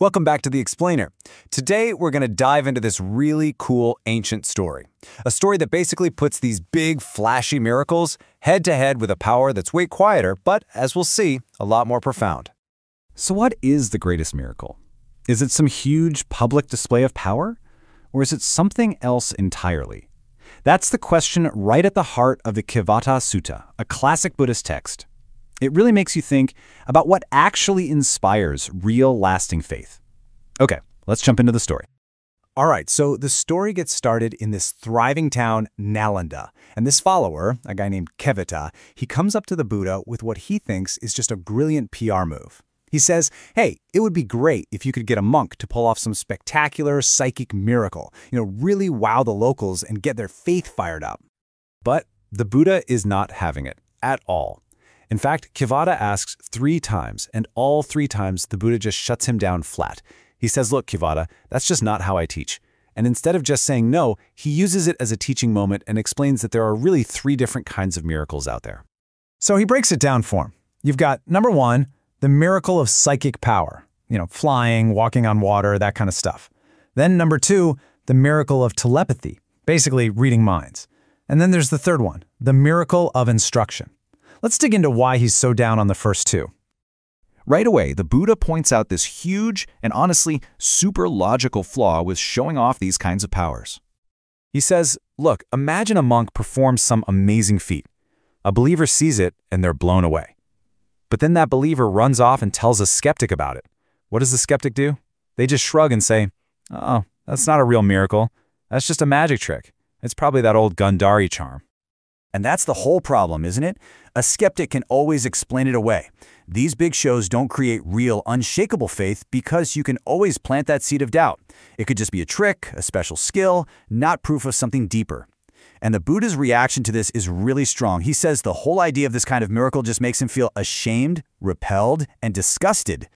Welcome back to The Explainer. Today, we're going to dive into this really cool ancient story. A story that basically puts these big, flashy miracles head to head with a power that's way quieter, but as we'll see, a lot more profound. So, what is the greatest miracle? Is it some huge public display of power? Or is it something else entirely? That's the question right at the heart of the Kevatta Sutta, a classic Buddhist text. It really makes you think about what actually inspires real lasting faith. Okay, let's jump into the story. All right, so the story gets started in this thriving town, Nalanda. And this follower, a guy named Kevatta, he comes up to the Buddha with what he thinks is just a brilliant PR move. He says, hey, it would be great if you could get a monk to pull off some spectacular psychic miracle, you know, really wow the locals and get their faith fired up. But the Buddha is not having it at all. In fact, Kevatta asks three times, and all three times the Buddha just shuts him down flat. He says, look, Kevatta, that's just not how I teach. And instead of just saying no, he uses it as a teaching moment and explains that there are really three different kinds of miracles out there. So he breaks it down for him. You've got, number one, the miracle of psychic power, you know, flying, walking on water, that kind of stuff. Then number two, the miracle of telepathy, basically reading minds. And then there's the third one, the miracle of instruction. Let's dig into why he's so down on the first two. Right away, the Buddha points out this huge and honestly super logical flaw with showing off these kinds of powers. He says, look, imagine a monk performs some amazing feat. A believer sees it and they're blown away. But then that believer runs off and tells a skeptic about it. What does the skeptic do? They just shrug and say, oh, that's not a real miracle. That's just a magic trick. It's probably that old Gandhari charm. And that's the whole problem, isn't it? A skeptic can always explain it away. These big shows don't create real, unshakable faith because you can always plant that seed of doubt. It could just be a trick, a special skill, not proof of something deeper. And the Buddha's reaction to this is really strong. He says the whole idea of this kind of miracle just makes him feel ashamed, repelled, and disgusted.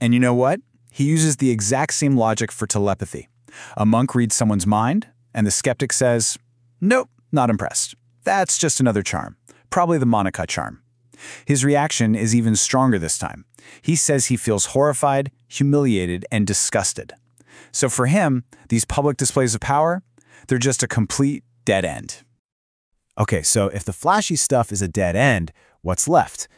And you know what? He uses the exact same logic for telepathy. A monk reads someone's mind, and the skeptic says, Nope, not impressed. That's just another charm, probably the Manika charm. His reaction is even stronger this time. He says he feels horrified, humiliated, and disgusted. So for him, these public displays of power, they're just a complete dead end. Okay, so if the flashy stuff is a dead end, what's left?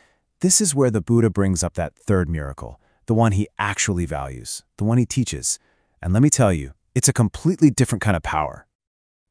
This is where the Buddha brings up that third miracle, the one he actually values, the one he teaches. And let me tell you, it's a completely different kind of power.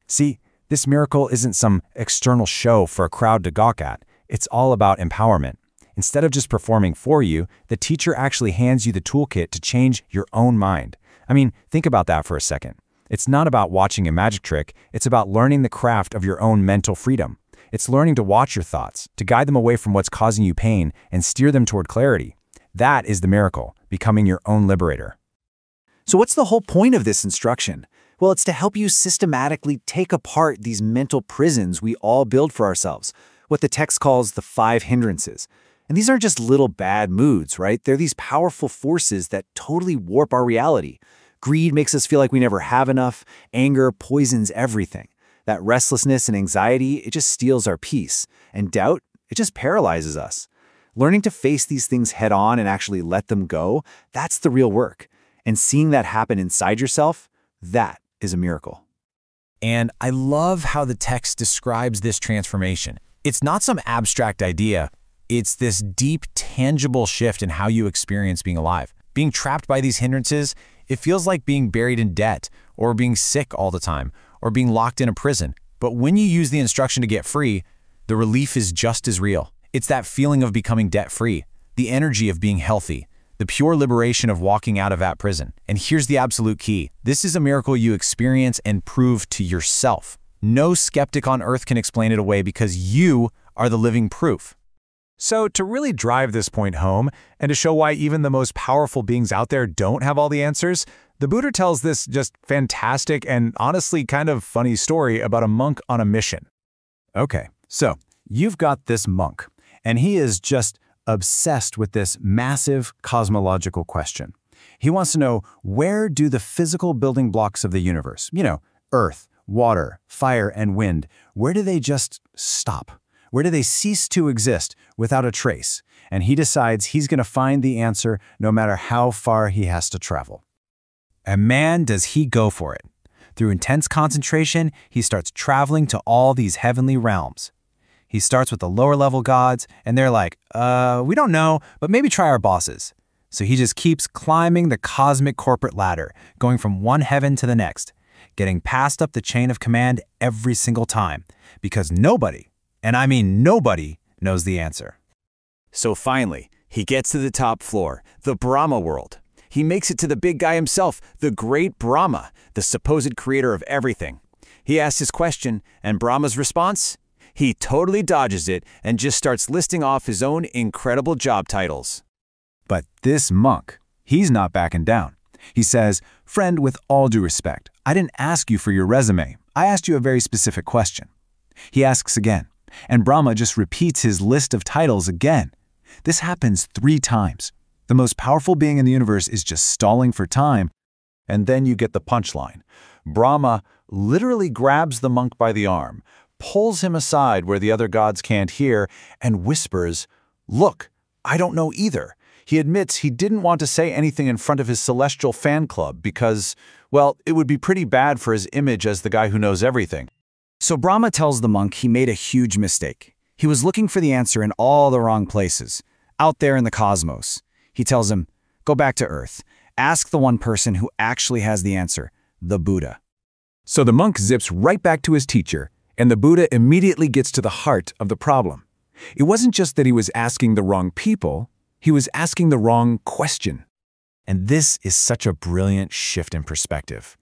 See, this miracle isn't some external show for a crowd to gawk at. It's all about empowerment. Instead of just performing for you, the teacher actually hands you the toolkit to change your own mind. I mean, think about that for a second. It's not about watching a magic trick, it's about learning the craft of your own mental freedom. It's learning to watch your thoughts, to guide them away from what's causing you pain and steer them toward clarity. That is the miracle, becoming your own liberator. So what's the whole point of this instruction? Well, it's to help you systematically take apart these mental prisons we all build for ourselves, what the text calls the five hindrances. And these aren't just little bad moods, right? They're these powerful forces that totally warp our reality. Greed makes us feel like we never have enough. Anger poisons everything. That restlessness and anxiety, it just steals our peace. And doubt, it just paralyzes us. Learning to face these things head on and actually let them go, that's the real work. And seeing that happen inside yourself, that is a miracle. And I love how the text describes this transformation. It's not some abstract idea, it's this deep, tangible shift in how you experience being alive. Being trapped by these hindrances, it feels like being buried in debt, or being sick all the time, or being locked in a prison. But when you use the instruction to get free, the relief is just as real. It's that feeling of becoming debt-free, the energy of being healthy, the pure liberation of walking out of that prison. And here's the absolute key. This is a miracle you experience and prove to yourself. No skeptic on earth can explain it away because you are the living proof. So to really drive this point home, and to show why even the most powerful beings out there don't have all the answers, the Buddha tells this just fantastic and honestly kind of funny story about a monk on a mission. Okay, so you've got this monk, and he is just obsessed with this massive cosmological question. He wants to know where do the physical building blocks of the universe, you know, earth, water, fire, and wind, where do they just stop? Where do they cease to exist without a trace? and he decides he's going to find the answer no matter how far he has to travel. And man, does he go for it. Through intense concentration, he starts traveling to all these heavenly realms. He starts with the lower level gods, and they're like, uh, we don't know, but maybe try our bosses. So he just keeps climbing the cosmic corporate ladder, going from one heaven to the next, getting passed up the chain of command every single time, because nobody, and I mean nobody, knows the answer. So finally, he gets to the top floor, the Brahma world. He makes it to the big guy himself, the great Brahma, the supposed creator of everything. He asks his question, and Brahma's response? He totally dodges it and just starts listing off his own incredible job titles. But this monk, he's not backing down. He says, Friend, with all due respect, I didn't ask you for your resume. I asked you a very specific question. He asks again, and Brahma just repeats his list of titles again. This happens three times. The most powerful being in the universe is just stalling for time. And then you get the punchline. Brahma literally grabs the monk by the arm, pulls him aside where the other gods can't hear, and whispers, Look, I don't know either. He admits he didn't want to say anything in front of his celestial fan club because, well, it would be pretty bad for his image as the guy who knows everything. So Brahma tells the monk he made a huge mistake. He was looking for the answer in all the wrong places, out there in the cosmos. He tells him, Go back to Earth. Ask the one person who actually has the answer, the Buddha. So the monk zips right back to his teacher, and the Buddha immediately gets to the heart of the problem. It wasn't just that he was asking the wrong people, he was asking the wrong question. And this is such a brilliant shift in perspective.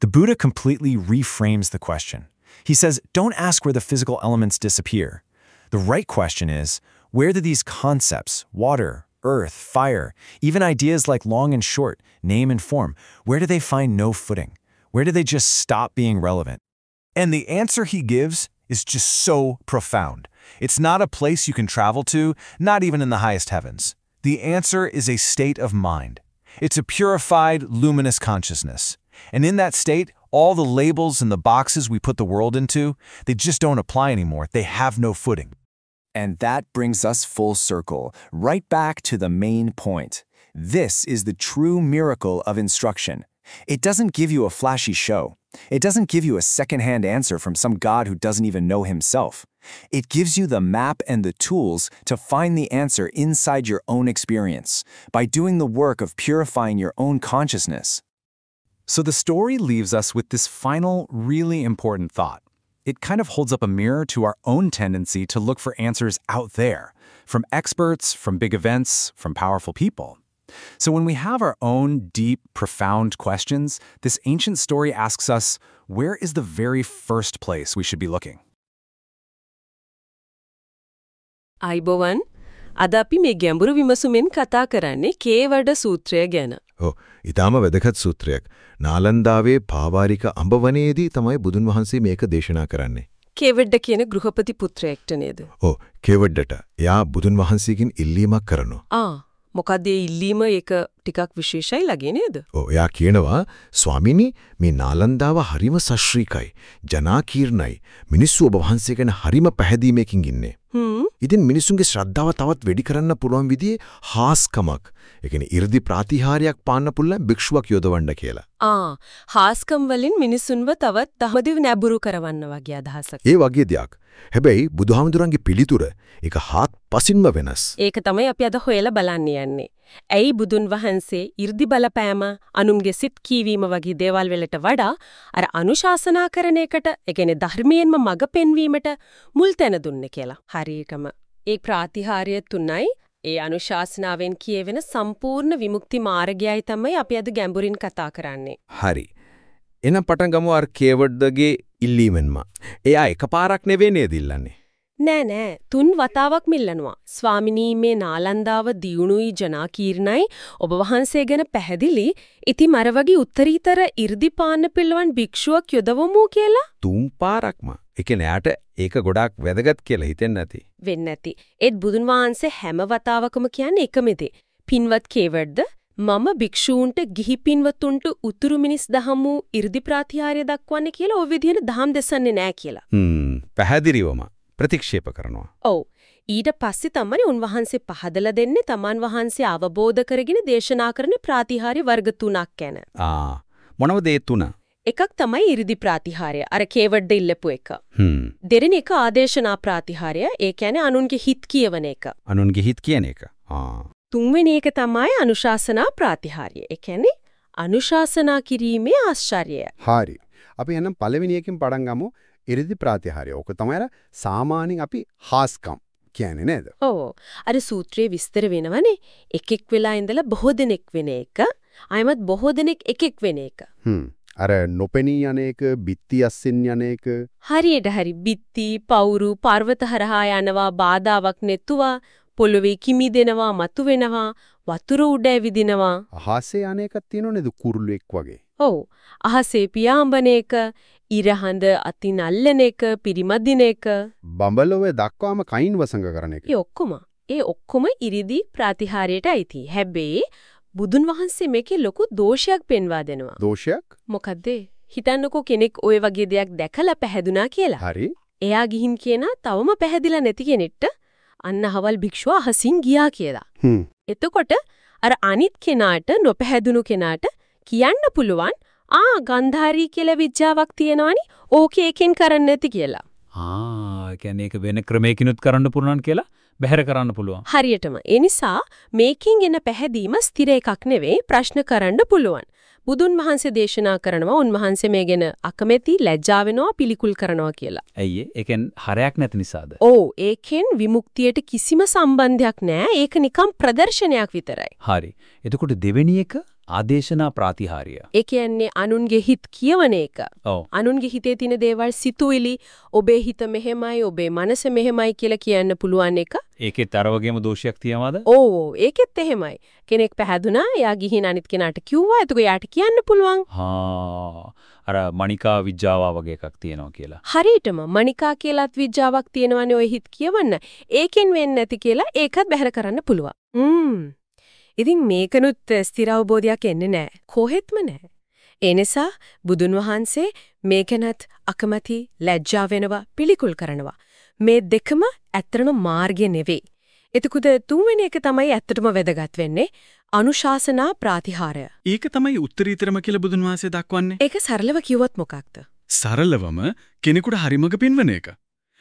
The Buddha completely reframes the question. He says, don't ask where the physical elements disappear. The right question is, where do these concepts, water, earth, fire, even ideas like long and short, name and form, where do they find no footing? Where do they just stop being relevant? And the answer he gives is just so profound. It's not a place you can travel to, not even in the highest heavens. The answer is a state of mind. It's a purified, luminous consciousness. And in that state, all the labels and the boxes we put the world into, they just don't apply anymore. They have no footing. And that brings us full circle, right back to the main point. This is the true miracle of instruction. It doesn't give you a flashy show. It doesn't give you a secondhand answer from some god who doesn't even know himself. It gives you the map and the tools to find the answer inside your own experience by doing the work of purifying your own consciousness. So the story leaves us with this final, really important thought. It kind of holds up a mirror to our own tendency to look for answers out there, from experts, from big events, from powerful people. So when we have our own deep, profound questions, this ancient story asks us, where is the very first place we should be looking? අයිබෝවන් අද අපි මේ ගැඹුරු විමසුමෙන් කතා කරන්නේ කේවඩ සූත්‍රය ගැන. ඔව් ඊටාම වැදගත් සූත්‍රයක්. නාලන්දාවේ පාවාරික අඹවනයේදී තමයි බුදුන් වහන්සේ මේක දේශනා කරන්නේ. කේවඩ කියන ගෘහපති පුත්‍රයෙක්ට නේද? ඔව් කෙවඩ්ඩට එයා බුදුන් වහන්සේගෙන් ඉල්ලීමක් කරනවා. ආ මොකද ඒ ඉල්ලීම ඒක ටිකක් විශේෂයි ලගේ නේද? ඔව් එයා කියනවා ස්වාමිනී මේ නාලන්දාව හරිම සශ්‍රීකයි. ජනාකීර්ණයි. මිනිස්සු ඔබ වහන්සේ ගැන හරිම පැහැදීමකින් ඉන්නේ. හ්ම් ඉතින් මිනිසුන්ගේ ශ්‍රද්ධාව තවත් වැඩි කරන්න පුළුවන් විදිහේ හාස්කමක්. ඒ කියන්නේ 이르දි ප්‍රාතිහාරයක් පාන්න පුළුවන් භික්ෂුවක් යොදවන්න කියලා. ආ හාස්කම් වලින් මිනිසුන්ව තවත් දහමදිව නැඹුරු කරවන්න වගේ අදහසක්. ඒ වගේ දෙයක්. හැබැයි බුදුහාමුදුරන්ගේ පිළිතුර ඒක හාත් පසින්ම වෙනස්. ඒක තමයි අපි අද හොයලා බලන්න යන්නේ. ඇයි බුදුන් වහන්සේ 이르දි බලපෑම අනුන්ගේ සිත් කීවීම වගේ දේවල් වලට වඩා අර අනුශාසනා කරන එකට, ඒ කියන්නේ ධර්මයෙන්ම මඟ පෙන්වීමට මුල් තැන දුන්නේ කියලා. හරියටම ඒ ප්‍රාතිහාර්ය තුනයි ඒ අනුශාසනාවෙන් කියවෙන සම්පූර්ණ විමුක්ති මාර්ගයයි තමයි අපි අද ගැඹුරින් කතා කරන්නේ. හරි. එන පටන් ගමු අර කේවඩ්ඩගේ ඉල්ලීමෙන්ම. එයා එකපාරක් නෙවෙයි නේද ඉල්ලන්නේ. නෑ නෑ තුන් වතාවක් මිල්ලනවා. ස්වාමිනී මේ නාලන්දාව දියුණුයි ජනාකීර්ණයි ඔබ වහන්සේ ගැන පැහැදිලි. ඉතින් අර වගේ උත්තරීතර 이르දිපාන පිළවන් භික්ෂුවක් යොදවමු කියලා තුන් පාරක්ම. ඒ කියන්නේ යාට ඒක ගොඩාක් වැදගත් කියලා හිතෙන්නේ නැති. වෙන්නේ නැති. ඒත් බුදුන් වහන්සේ හැම වතාවකම කියන්නේ එකමෙදේ. පින්වත් කේවර්ද මම භික්ෂූන්ට ගිහි පින්වතුන්ට උතුරු මිනිස් දහම වූ 이르දි ප්‍රාතිහාර්ය දක්වන්නේ කියලා ඔය විදිහට දහම් දෙසන්නේ නැහැ කියලා. හ්ම් පැහැදිලිවම ප්‍රතික්ෂේප කරනවා. ඔව්. ඊට පස්සේ තමයි උන්වහන්සේ පහදලා දෙන්නේ තමන් වහන්සේ අවබෝධ කරගෙන දේශනා කරන ප්‍රාතිහාර්ය වර්ග තුනක් ගැන. ආ මොනවද ඒ තුන? එකක් තමයි ඉරිදි ප්‍රාතිහාර්ය. අර කේවඩ්ඩ ඉල්ලපු එක. හ්ම්. දෙවෙනි එක ආදේශනා ප්‍රාතිහාර්ය. ඒ කියන්නේ අනුන්ගේ හිත් කියවන එක. අනුන්ගේ හිත් කියන එක. ආ. තුන්වෙනි එක තමයි අනුශාසනා ප්‍රාතිහාර්ය. ඒ කියන්නේ අනුශාසනා කිරීමේ ආශ්චර්යය. හරි. අපි එහෙනම් පළවෙනි එකෙන් පටන් ගමු. ඉරිදි ප්‍රාතිහාර්ය. ඕක තමයි අර සාමාන්‍යයෙන් අපි හාස්කම් කියන්නේ නේද? ඔව්. අර සූත්‍රයේ විස්තර වෙනවනේ. එකෙක් වෙලා ඉඳලා බොහෝ දෙනෙක් වෙන එක. අයමත් බොහෝ දෙනෙක් එකෙක් වෙන එක. හ්ම්. අර නොපෙනී යන එක, බිත්ති අස්සින් යන එක. හරියට හරි බිත්ති, පවුරු, පර්වත හරහා යනවා, බාධාවක් නැතුවා, පොළවේ කිමි දෙනවා, මතු වෙනවා, වතුර උඩ ඇවිදිනවා. අහසේ යන එකක් තියෙනව නේද කුරුල්ලෙක් වගේ. ඔව්. අහසේ පියාඹන එක, ඉරහඳ අතින් අල්ලන එක, පිරිමදින එක. බඹලොවේ දක්වාම කයින් වසඟ කරන එක. ඒ ඔක්කොම ඒ ඔක්කොම ඉරිදි ප්‍රතිහාරයට අයිති. හැබැයි බුදුන් වහන්සේ මේකේ ලොකු දෝෂයක් පෙන්වා දෙනවා. දෝෂයක්? මොකද්ද? හිතන්නකෝ කෙනෙක් ওই වගේ දෙයක් දැකලා පැහැදුනා කියලා. හරි. එයා ගිහින් කියනා තවම පැහැදිලා නැති කෙනෙක්ට අන්න හවල් භික්ෂුව අහසින් ගියා කියලා. හ්ම්. එතකොට අර අනිත් කෙනාට නොපැහැදුණු කෙනාට කියන්න පුළුවන් ආ ගන්ධාරී කියලා විද්‍යාවක් තියෙනවනි ඕකේ එකෙන් කරන්න නැති කියලා. ආ කියන්නේ ඒක වෙන ක්‍රමයකිනුත් කරන්න පුළුවන් කියලා බැහැර කරන්න පුළුවන්. හරියටම. ඒ නිසා මේකෙන් එන පැහැදීම ස්ථිර එකක් නෙවෙයි ප්‍රශ්න කරන්න පුළුවන්. බුදුන් වහන්සේ දේශනා කරනවා උන්වහන්සේ මේ ගැන අකමැති ලැජ්ජා වෙනවා පිළිකුල් කරනවා කියලා. ඇයි? ඒකෙන් හරයක් නැති නිසාද? ඔව් ඒකෙන් විමුක්තියට කිසිම සම්බන්ධයක් නැහැ. ඒක නිකම් ප්‍රදර්ශනයක් විතරයි. හරි. එතකොට දෙවෙනි එක ආදේශනා ප්‍රාතිහාර්ය. ඒ කියන්නේ අනුන්ගේ හිත් කියවන එක. අනුන්ගේ හිතේ තියෙන දේවල් සිතුවිලි ඔබේ හිත මෙහෙමයි ඔබේ මනස මෙහෙමයි කියලා කියන්න පුළුවන් එක. ඒකෙත් අර වගේම දෝෂයක් තියනවාද? ඕ ඒකෙත් එහෙමයි. කෙනෙක් පැහැදුනා එයා ගිහින් අනිත් කෙනාට කිව්වා එතකොට එයාට කියන්න පුළුවන්. හා අර මණිකා විජ්ජාවා වගේ එකක් තියෙනවා කියලා. හරියටම මණිකා කියලාත් විද්‍යාවක් තියෙනවනේ ඔය හිත කියවන්න. ඒකෙන් වෙන්නේ නැති කියලා ඒකත් බැහැර කරන්න පුළුවන්. ම්ම්. ඉතින් මේකනුත් ස්ථිර අවබෝධයක් එන්නේ නැහැ. කොහෙත්ම නැහැ. ඒ නිසා බුදුන් වහන්සේ මේකනත් අකමැති ලැජ්ජා වෙනවා පිළිකුල් කරනවා. මේ දෙකම ඇත්තටම මාර්ගය නෙවෙයි. එතකොට තුන්වෙනි එක තමයි ඇත්තටම වැදගත් වෙන්නේ අනුශාසනා ප්‍රාතිහාරය. ඒක තමයි උත්තරීතරම කියලා බුදුන් වහන්සේ දක්වන්නේ. ඒක සරලව කිව්වොත් මොකක්ද? සරලවම කෙනෙකුට හරිමඟ පෙන්වන එක.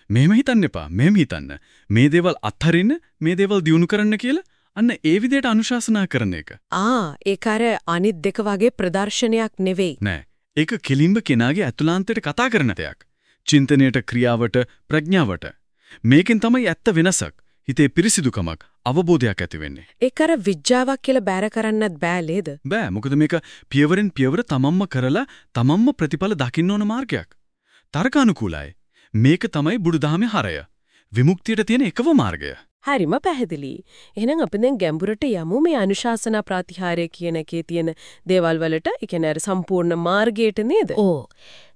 මෙහෙම හිතන්න එපා. මෙහෙම හිතන්න. මේ දේවල් අත්හරින්න, මේ දේවල් දියුණු කරන්න කියලා අන්න ඒ විදිහට අනුශාසනා කරන එක. ආ ඒක අර අනිත් දෙක වගේ ප්‍රදර්ශනයක් නෙවෙයි. නෑ. ඒක කෙලින්ම කෙනාගේ ඇතුළාන්තයට කතා කරන දෙයක්. චින්තනයට, ක්‍රියාවට, ප්‍රඥාවට. මේකෙන් තමයි ඇත්ත වෙනසක්. හිතේ පිරිසිදුකමක්, අවබෝධයක් ඇති වෙන්නේ. ඒක අර විඥාවක් කියලා බැර කරන්නත් බෑ නේද? බෑ මොකද මේක පියවරෙන් පියවර තමන්ම කරලා තමන්ම ප්‍රතිඵල දකින්න ඕන මාර්ගයක්. තර්කානුකූලයි. මේක තමයි බුදුදහමේ හරය. විමුක්තියට තියෙන එකම මාර්ගය. හරිම පැහැදිලි. එහෙනම් අපි දැන් ගැඹුරට යමු මේ අනුශාසනා ප්‍රතිහාරය කියන එකේ තියෙන දේවල් වලට. ඒ කියන්නේ අර සම්පූර්ණ මාර්ගයට නේද? ඕ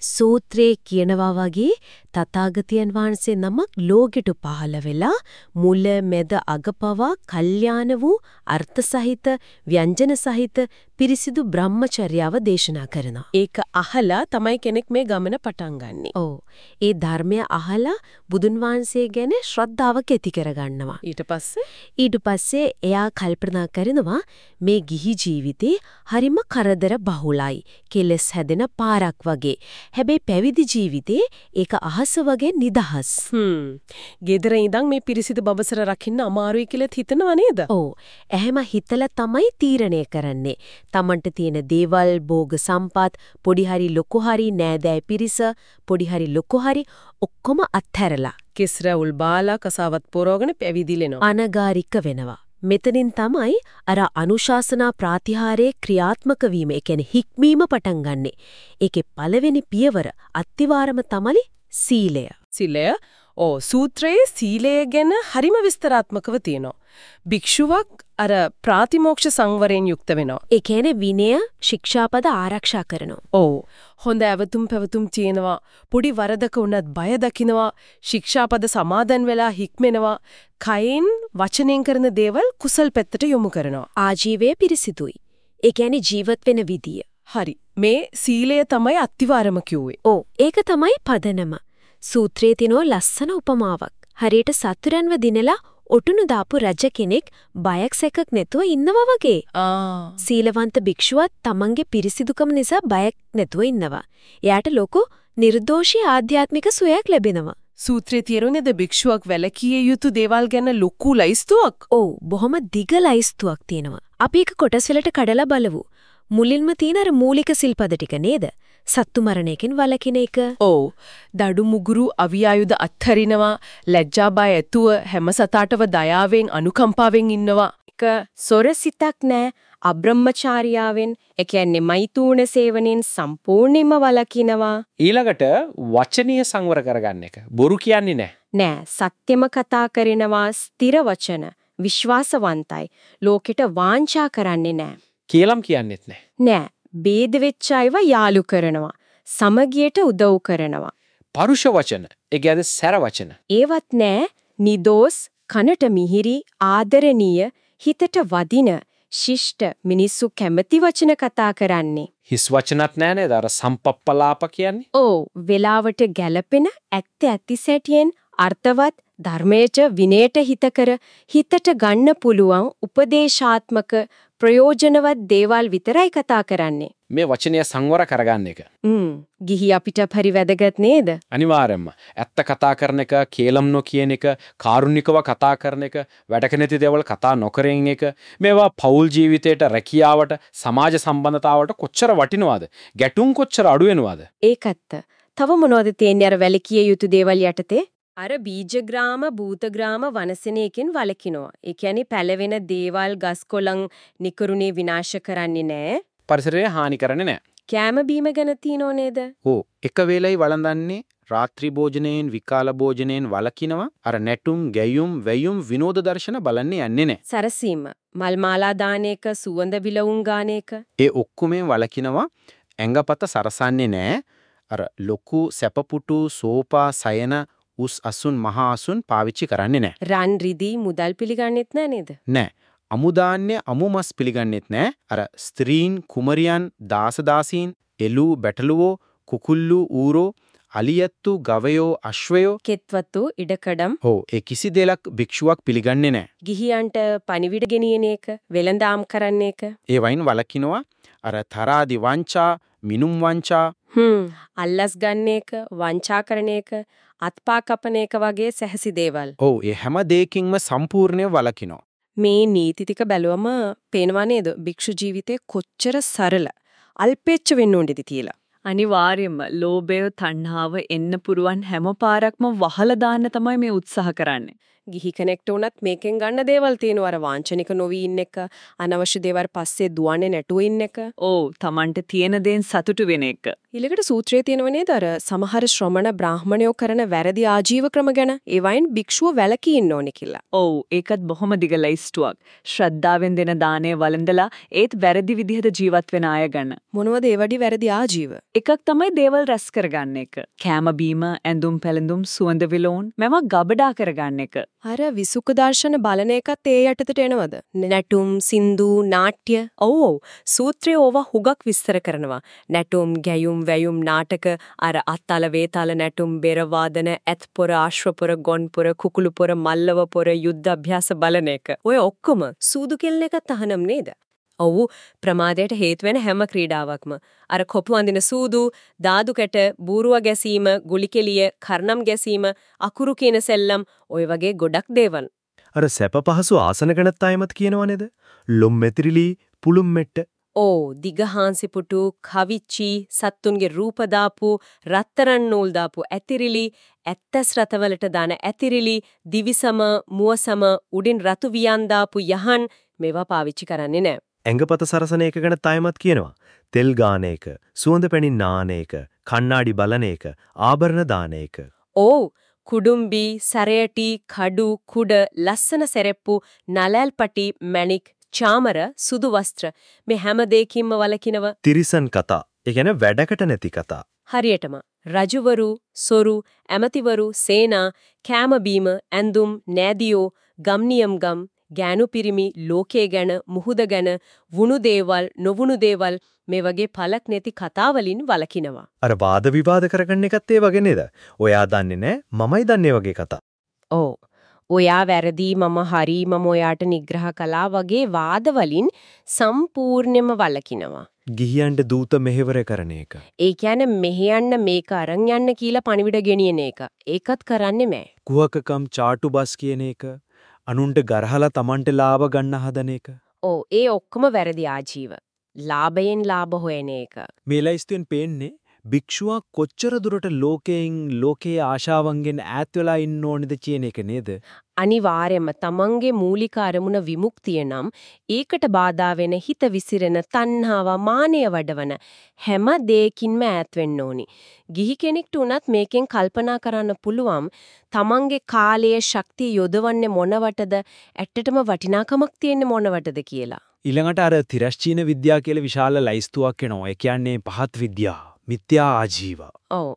සූත්‍රයේ කියනවා වගේ තථාගතයන් වහන්සේ නමක් ලෝකෙට පහළ වෙලා මුල මැද අග පවා කල්යාණ වූ අර්ථ සහිත ව්‍යංජන සහිත පිරිසිදු බ්‍රහ්මචර්යාව දේශනා කරනවා. ඒක අහලා තමයි කෙනෙක් මේ ගමන පටන් ගන්නෙ. ඔව්. ඒ ධර්මය අහලා බුදුන් වහන්සේ ගැන ශ්‍රද්ධාවක් ඇති කරගන්නවා. ඊට පස්සේ ඊට පස්සේ එයා කල්පනා කරනවා මේ ගිහි ජීවිතේ හරිම කරදර බහුලයි. කෙලස් හැදෙන පාරක් වගේ. හැබැයි පැවිදි ජීවිතේ ඒක අහස වගේ නිදහස්. හ්ම්. ගෙදර ඉඳන් මේ පිරිසිදු බබසර රකින්න අමාරුයි කියලා හිතනව නේද? ඔව්. එහෙම හිතලා තමයි තීරණය කරන්නේ. Tamanට තියෙන දේවල්, භෝග සම්පත්, පොඩි හරි ලොකු හරි නෑදෑ පිරිස, පොඩි හරි ලොකු හරි ඔක්කොම අත්හැරලා කිස්රවුල් බාලා කසාවත් පොරවගෙන පැවිදිලෙනවා. අනගාരിക වෙනවා. මෙතනින් තමයි අර අනුශාසනා ප්‍රාතිහාරයේ ක්‍රියාත්මක වීම, ඒ කියන්නේ හික්මීම පටන් ගන්නෙ. ඒකේ පළවෙනි පියවර අත්තිවාරම තමයි සීලය. සීලය ඕ සූත්‍රයේ සීලය ගැන හරිම විස්තරාත්මකව තියෙනවා. භික්ෂුවක් අර ප්‍රාතිමෝක්ෂ සංවරයෙන් යුක්ත වෙනවා. ඒ කියන්නේ විනය ශික්ෂාපද ආරක්ෂා කරනවා. ඔව්. හොඳ ඇවතුම් පැවතුම් තියෙනවා. පොඩි වරදක වුණත් බය දකින්නවා. ශික්ෂාපද සමාදන් වෙලා හික්මෙනවා. කයින් වචනෙන් කරන දේවල් කුසල් පැත්තට යොමු කරනවා. ආජීවය පිරිසිදුයි. ඒ කියන්නේ ජීවත් වෙන විදිය. හරි. මේ සීලය තමයි අත්තිවාරම කිව්වේ. ඔව් ඒක තමයි පදනම. සූත්‍රයේ තියෙන ලස්සන උපමාවක්. හරියට සතුරන්ව දිනලා ඔටුනු දාපු රජ කෙනෙක් බයක් සැකක් නැතුව ඉන්නවා වගේ. සීලවන්ත භික්ෂුවත් තමන්ගේ පිරිසිදුකම නිසා බයක් නැතුව ඉන්නවා. එයාට ලොකු නිර්දෝෂී ආධ්‍යාත්මික සුවයක් ලැබෙනවා. සූත්‍රයේ තියෙනවද භික්ෂුවක් වැලකිය යුතු දේවල් ගැන ලොකු ලයිස්තුවක්? ඔව් බොහොම දිග ලයිස්තුවක් තියෙනවා. අපි එක කොටස් වලට කඩලා බලමු. මුලින්ම තියෙන අර මූලික සිල්පද ටික නේද? සත්තු මරණයකින් වළකින එක. ඔව්. දඩු මුගුරු අවි ආයුධ අත්හරිනවා, ලැජ්ජා බය ඇතුව හැම සතාටව දයාවෙන් අනුකම්පාවෙන් ඉන්නවා. එක සොරසිතක් නෑ අබ්‍රහ්මචාරියාවෙන් ඒ කියන්නේ මෛතුන සේවනයෙන් සම්පූර්ණයෙන්ම වළකිනවා ඊළඟට වචනීය සංවර කරගන්න එක. බොරු කියන්නේ නැහැ. නෑ සත්‍යම කතා කරනවා ස්ථිර වචන විශ්වාසවන්තයි ලෝකෙට වාංචා කරන්නේ නෑ කියලම් කියන්නෙත් නැහැ. නෑ ભેද වෙච්ච අයව යාලු කරනවා සමගියට උදව් කරනවා පරුෂ වචන. ඒ කියන්නේ සැර වචන. ඒවත් නෑ නිදෝස් කනට මිහිරි ආදරණීය හිතට වදින ශිෂ්ට මිනිස්සු කැමති වචන කතා කරන්නේ හිස් වචනත් නැහැ නේද? අර සම්පප්පලාප කියන්නේ. ඕ වෙලාවට ගැළපෙන ඇත්ත ඇති සැටියෙන් අර්ථවත් ධර්මයට විනයට හිතකර හිතට ගන්න පුළුවන් උපදේශාත්මක ප්‍රයෝජනවත් දේවල් විතරයි කතා කරන්නේ. මේ වචනය සංවර කරගන්න එක. ම්ම් ගිහි අපිට පරිවැදගත් නේද? අනිවාර්යයෙන්ම. ඇත්ත කතා කරන එක, කේලම් නොකියන එක, කාරුණිකව කතා කරන එක, වැඩක නැති දේවල් කතා නොකරන එක, මේවා පෞල් ජීවිතයට, රැකියාවට, සමාජ සම්බන්ධතාවට කොච්චර වටිනවද? ගැටුම් කොච්චර අඩු වෙනවද? ඒකත්ත. තව මොනවද තියෙන්නේ අර වැලකිය යුතු දේවල් යටතේ? අර බීජග්‍රාම භූතග්‍රාම වනසනයකින් වළකිනවා. ඒ කියන්නේ පැලවෙන දේවල් ගස්කොළන් නිකරුණේ විනාශ කරන්නේ නැහැ. පරිසරය හානි කරන්නේ නැහැ. කෑම බීම ගැන තියනෝ නේද? ඕ එක වේලයි වළඳන්නේ රාත්‍රී භෝජනයෙන් විකාල භෝජනයෙන් වළකිනවා අර නැටුම් ගැයුම් වැයුම් විනෝද දර්ශන බලන්නේ යන්නේ නැහැ. සරසීම මල් මාලා දාන එක සුවඳ විලවුන් ගාන එක ඒ ඔක්කොමෙන් වළකිනවා ඇඟපත සරසන්නේ නැහැ. අර ලොකු සැපපුටු සෝපා සයන උස් අසුන් මහා අසුන් පාවිච්චි කරන්නේ නැහැ. රන් රිදී මුදල් පිළිගන්නෙත් නෑ නේද? නෑ. අමුදාන්‍ය අමුමස් පිළිගන්නෙත් නෑ. අර ස්ත්‍රීන් කුමරියන් දාසදාසීන් එළු බැටළුවෝ කුකුල්ලු ඌරෝ අලියත්තු ගවයෝ අශ්වයෝ කෙත්වතු ඉඩකඩම් හෝ ඒ කිසි දෙයක් භික්ෂුවක් පිළිගන්නේ නැහැ. ගිහියන්ට පණිවිඩ ගෙනියන එක වෙලඳාම් කරන්න එක ඒ වයින් වලකිනවා අර තරාදි වංචා මිනුම් වංචා හ්ම් අල්ලස් ගන්න එක වංචා කරන එක අත්පා කපන එක වගේ සැහැසි දේවල් ඔව් ඒ හැම දෙයකින්ම සම්පූර්ණව වලකිනවා. මේ නීති ටික බැලුවම පේනවා නේද භික්ෂු ජීවිතේ කොච්චර සරල අල්පෙච්ච වෙන්න ඕනේද කියලා. අනිවාර්යයෙන්ම ලෝභය තණ්හාව එන්න පුරුවන් හැම පාරක්ම වහලා දාන්න තමයි මේ උත්සාහ කරන්නේ. ගිහි කෙනෙක්ට උනත් මේකෙන් ගන්න දේවල් තියෙනවා. අර වාංචනික නොවි ඉන්න එක අනවශ්‍ය දේවල් පස්සේ දුවන්නේ නැතුව ඉන්න එක. ඔව් Tamanට තියෙන දේෙන් සතුටු වෙන එක. ඊළඟට සූත්‍රයේ තියෙනව නේද? අර සමහර ශ්‍රමණ බ්‍රාහමණයෝ කරන වැරදි ආජීව ක්‍රම ගැන. ඒවයින් භික්ෂුව වැළකී ඉන්න ඕනේ කියලා. ඔව් ඒකත් බොහොම දිග ලයිස්ට්ුවක් ශ්‍රද්ධාවෙන් දෙන දාණය වළඳලා ඒත් වැරදි විදිහට ජීවත් වෙන අය ගැන. මොනවද ඒ වඩි වැරදි ආජීව? එකක් තමයි දේවල් රැස් කරගන්න එක. කෑම බීම ඇඳුම් පැළඳුම් සුවඳ විලවුන් මේවා ගබඩා කරගන්න එක අර විසුක දර්ශන බලන එකත් ඒ යටතට එනවද? නැටුම්, සින්දු, නාට්‍ය. ඔව් ඔව්. සූත්‍රයේ ඕවා හුගක් විස්තර කරනවා. නැටුම්, ගැයුම්, වැයුම්, නාටක, අර අත්තල වේතාල නැටුම්, බෙර වාදන, ඇත්පොර, ආශ්වපොර, ගොන්පොර, කුකුළුපොර, මල්ලවපොර, යුද්ධ අභ්‍යාස බලන එක. ඔය ඔක්කොම සූදු කෙල්ල එකත් අහනම් නේද? ඔව් ප්‍රමාදයට හේතු වෙන හැම ක්‍රීඩාවක්ම. අර කොපු අඳින සූදු දාදු කැට බූරුව ගැසීම ගුලි කෙලිය කර්ණම් ගැසීම අකුරු කියන සෙල්ලම් ওই වගේ ගොඩක් දේවල්. අර සැප පහසු ආසන ගැනත් අයමත් කියනවා නේද? ලොම් මෙතිරිලි පුළුම් මෙට්ට. ඕ දිගහාන්සි පුටු කවිච්චි සත්තුන්ගේ රූප දාපු රත්තරන් නූල් දාපු ඇතිරිලි ඇත්තස් රතවලට දාන ඇතිරිලි දිවිසම මුවසම උඩින් රතු වියන් දාපු යහන් මේවා පාවිච්චි කරන්නේ නැහැ ඇඟපත සරසන එක ගැන තයමත් කියනවා. තෙල් ගාන එක, සුවඳ පැණි නාන එක, කණ්ණාඩි බලන එක, ආභරණ දාන එක. ඕ කුඩුම්බි, සැරයටි, කඩු, කුඩ, ලස්සන සෙරෙප්පු, නලල්පටි, මැණික්, චාමර, සුදු වස්ත්‍ර මේ හැම දෙයකින්ම වලකිනව. තිරිසන් කතා. ඒ කියන්නේ වැඩකට නැති කතා. හරියටම රජුවරු, සොරු, ඇමතිවරු, සේනා, කෑම බීම, ඇඳුම්, නෑදියෝ, ගම්නියම් ගම්, ගෑනු පිරිමි ලෝකයේ ගැන මුහුද ගැන වුණු දේවල් නොවුණු දේවල් මේ වගේ පළක් නැති කතා වලින් වළකිනවා. අර වාද විවාද කරගන්න එකත් ඒ වගේ නේද? ඔයා දන්නේ නැහැ මමයි දන්නේ වගේ කතා. ඔව්. ඔයා වැරදි මම හරි මම ඔයාට නිග්‍රහ කළා වගේ වාදවලින් සම්පූර්ණයෙන්ම වළකිනවා. ගිහියන්ට දූත මෙහෙවර කරන එක. ඒ කියන්නේ මෙහෙ යන්න මේක අරන් යන්න කියලා පණිවිඩ ගෙනියන එක. ඒකත් කරන්නේ මෑ. කුහකකම් චාටු බස් කියන එක. අනුන්ට ගරහලා Tamanට ලාභ ගන්න හදන එක. ඔව් ඒ ඔක්කොම වැරදි ආජීව. ලාභයෙන් ලාභ හොයන එක. මේ ලයිස්තුවෙන් පේන්නේ භික්ෂුවා කොච්චර දුරට ලෝකයෙන් ලෝකයේ ආශාවන්ගෙන් ඈත් වෙලා ඉන්න ඕනේද කියන එක නේද? අනිවාර්යයෙන්ම තමන්ගේ මූලික අරමුණ විමුක්තිය නම් ඒකට බාධා වෙන හිත විසිරෙන තණ්හාව මානය වඩවන හැම දෙයකින්ම ඈත් වෙන්න ඕනි. ගිහි කෙනෙක්ට උනත් මේකෙන් කල්පනා කරන්න පුළුවන් තමන්ගේ කාලයේ ශක්තිය යොදවන්නේ මොනවටද ඇත්තටම වටිනාකමක් තියෙන්නේ මොනවටද කියලා. ඊළඟට අර තිරස්චීන විද්‍යාව කියලා විශාල ලයිස්තුවක් එනවා. ඒ කියන්නේ පහත් විද්‍යාව, මිත්‍යා ආජීව. ඔව්.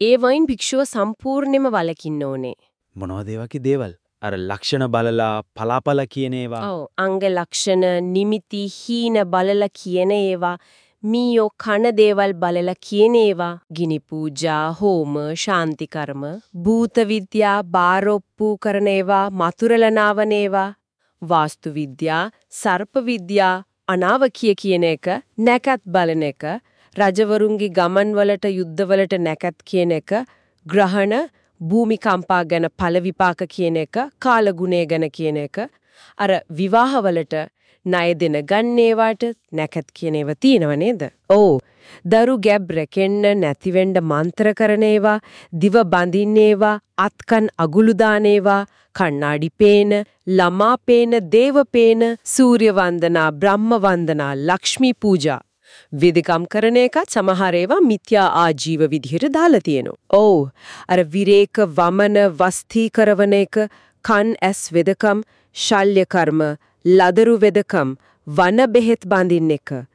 ඒ වයින් භික්ෂුව සම්පූර්ණයෙන්ම වලකින්න ඕනේ. මොනවද ඒ දේවල්? අර ලක්ෂණ බලලා පලාපල කියන ඒවා. ඔව් අංග ලක්ෂණ නිමිති හීන බලලා කියන ඒවා මීයෝ කන දේවල් බලලා කියන ඒවා ගිනි පූජා හෝම ශාන්ති කර්ම භූත විද්‍යා බාරොප්පු කරන ඒවා මතුරලනාවන ඒවා වාස්තු විද්‍යා සර්ප විද්‍යා අනාවකිය කියන එක නැකත් බලන එක රජවරුන්ගේ ගමන් වලට යුද්ධ වලට නැකත් කියන එක ග්‍රහණ භූමිකම්පා ගැන ඵල විපාක කියන එක කාලගුණය ගැන කියන එක අර විවාහවලට ණය දෙන ගන්නේවට නැකත් කියන ඒවා තියෙනව නේද? ඔව්. දරු ගැබ් රැකෙන්න නැතිවෙන්න මන්ත්‍ර කරන ඒවා, දිව බඳින්න ඒවා, අත්කන් අගුළු දාන ඒවා, කණ්ණාඩි පේන, ළමා පේන, දේව පේන, සූර්ය වන්දනා, බ්‍රහ්ම වන්දනා, ලක්ෂ්මී පූජා විදිකම් කරන එකත් සමහර ඒවා මිත්‍යා ආජීව විදිහට දාලා තියෙනවා. ඔව්. අර විරේක වමන වස්ති කරවන එක, කන් ඇස් වෙදකම්, ශල්‍ය කර්ම, ලදරු වෙදකම්, වන බෙහෙත් බඳින්න එක.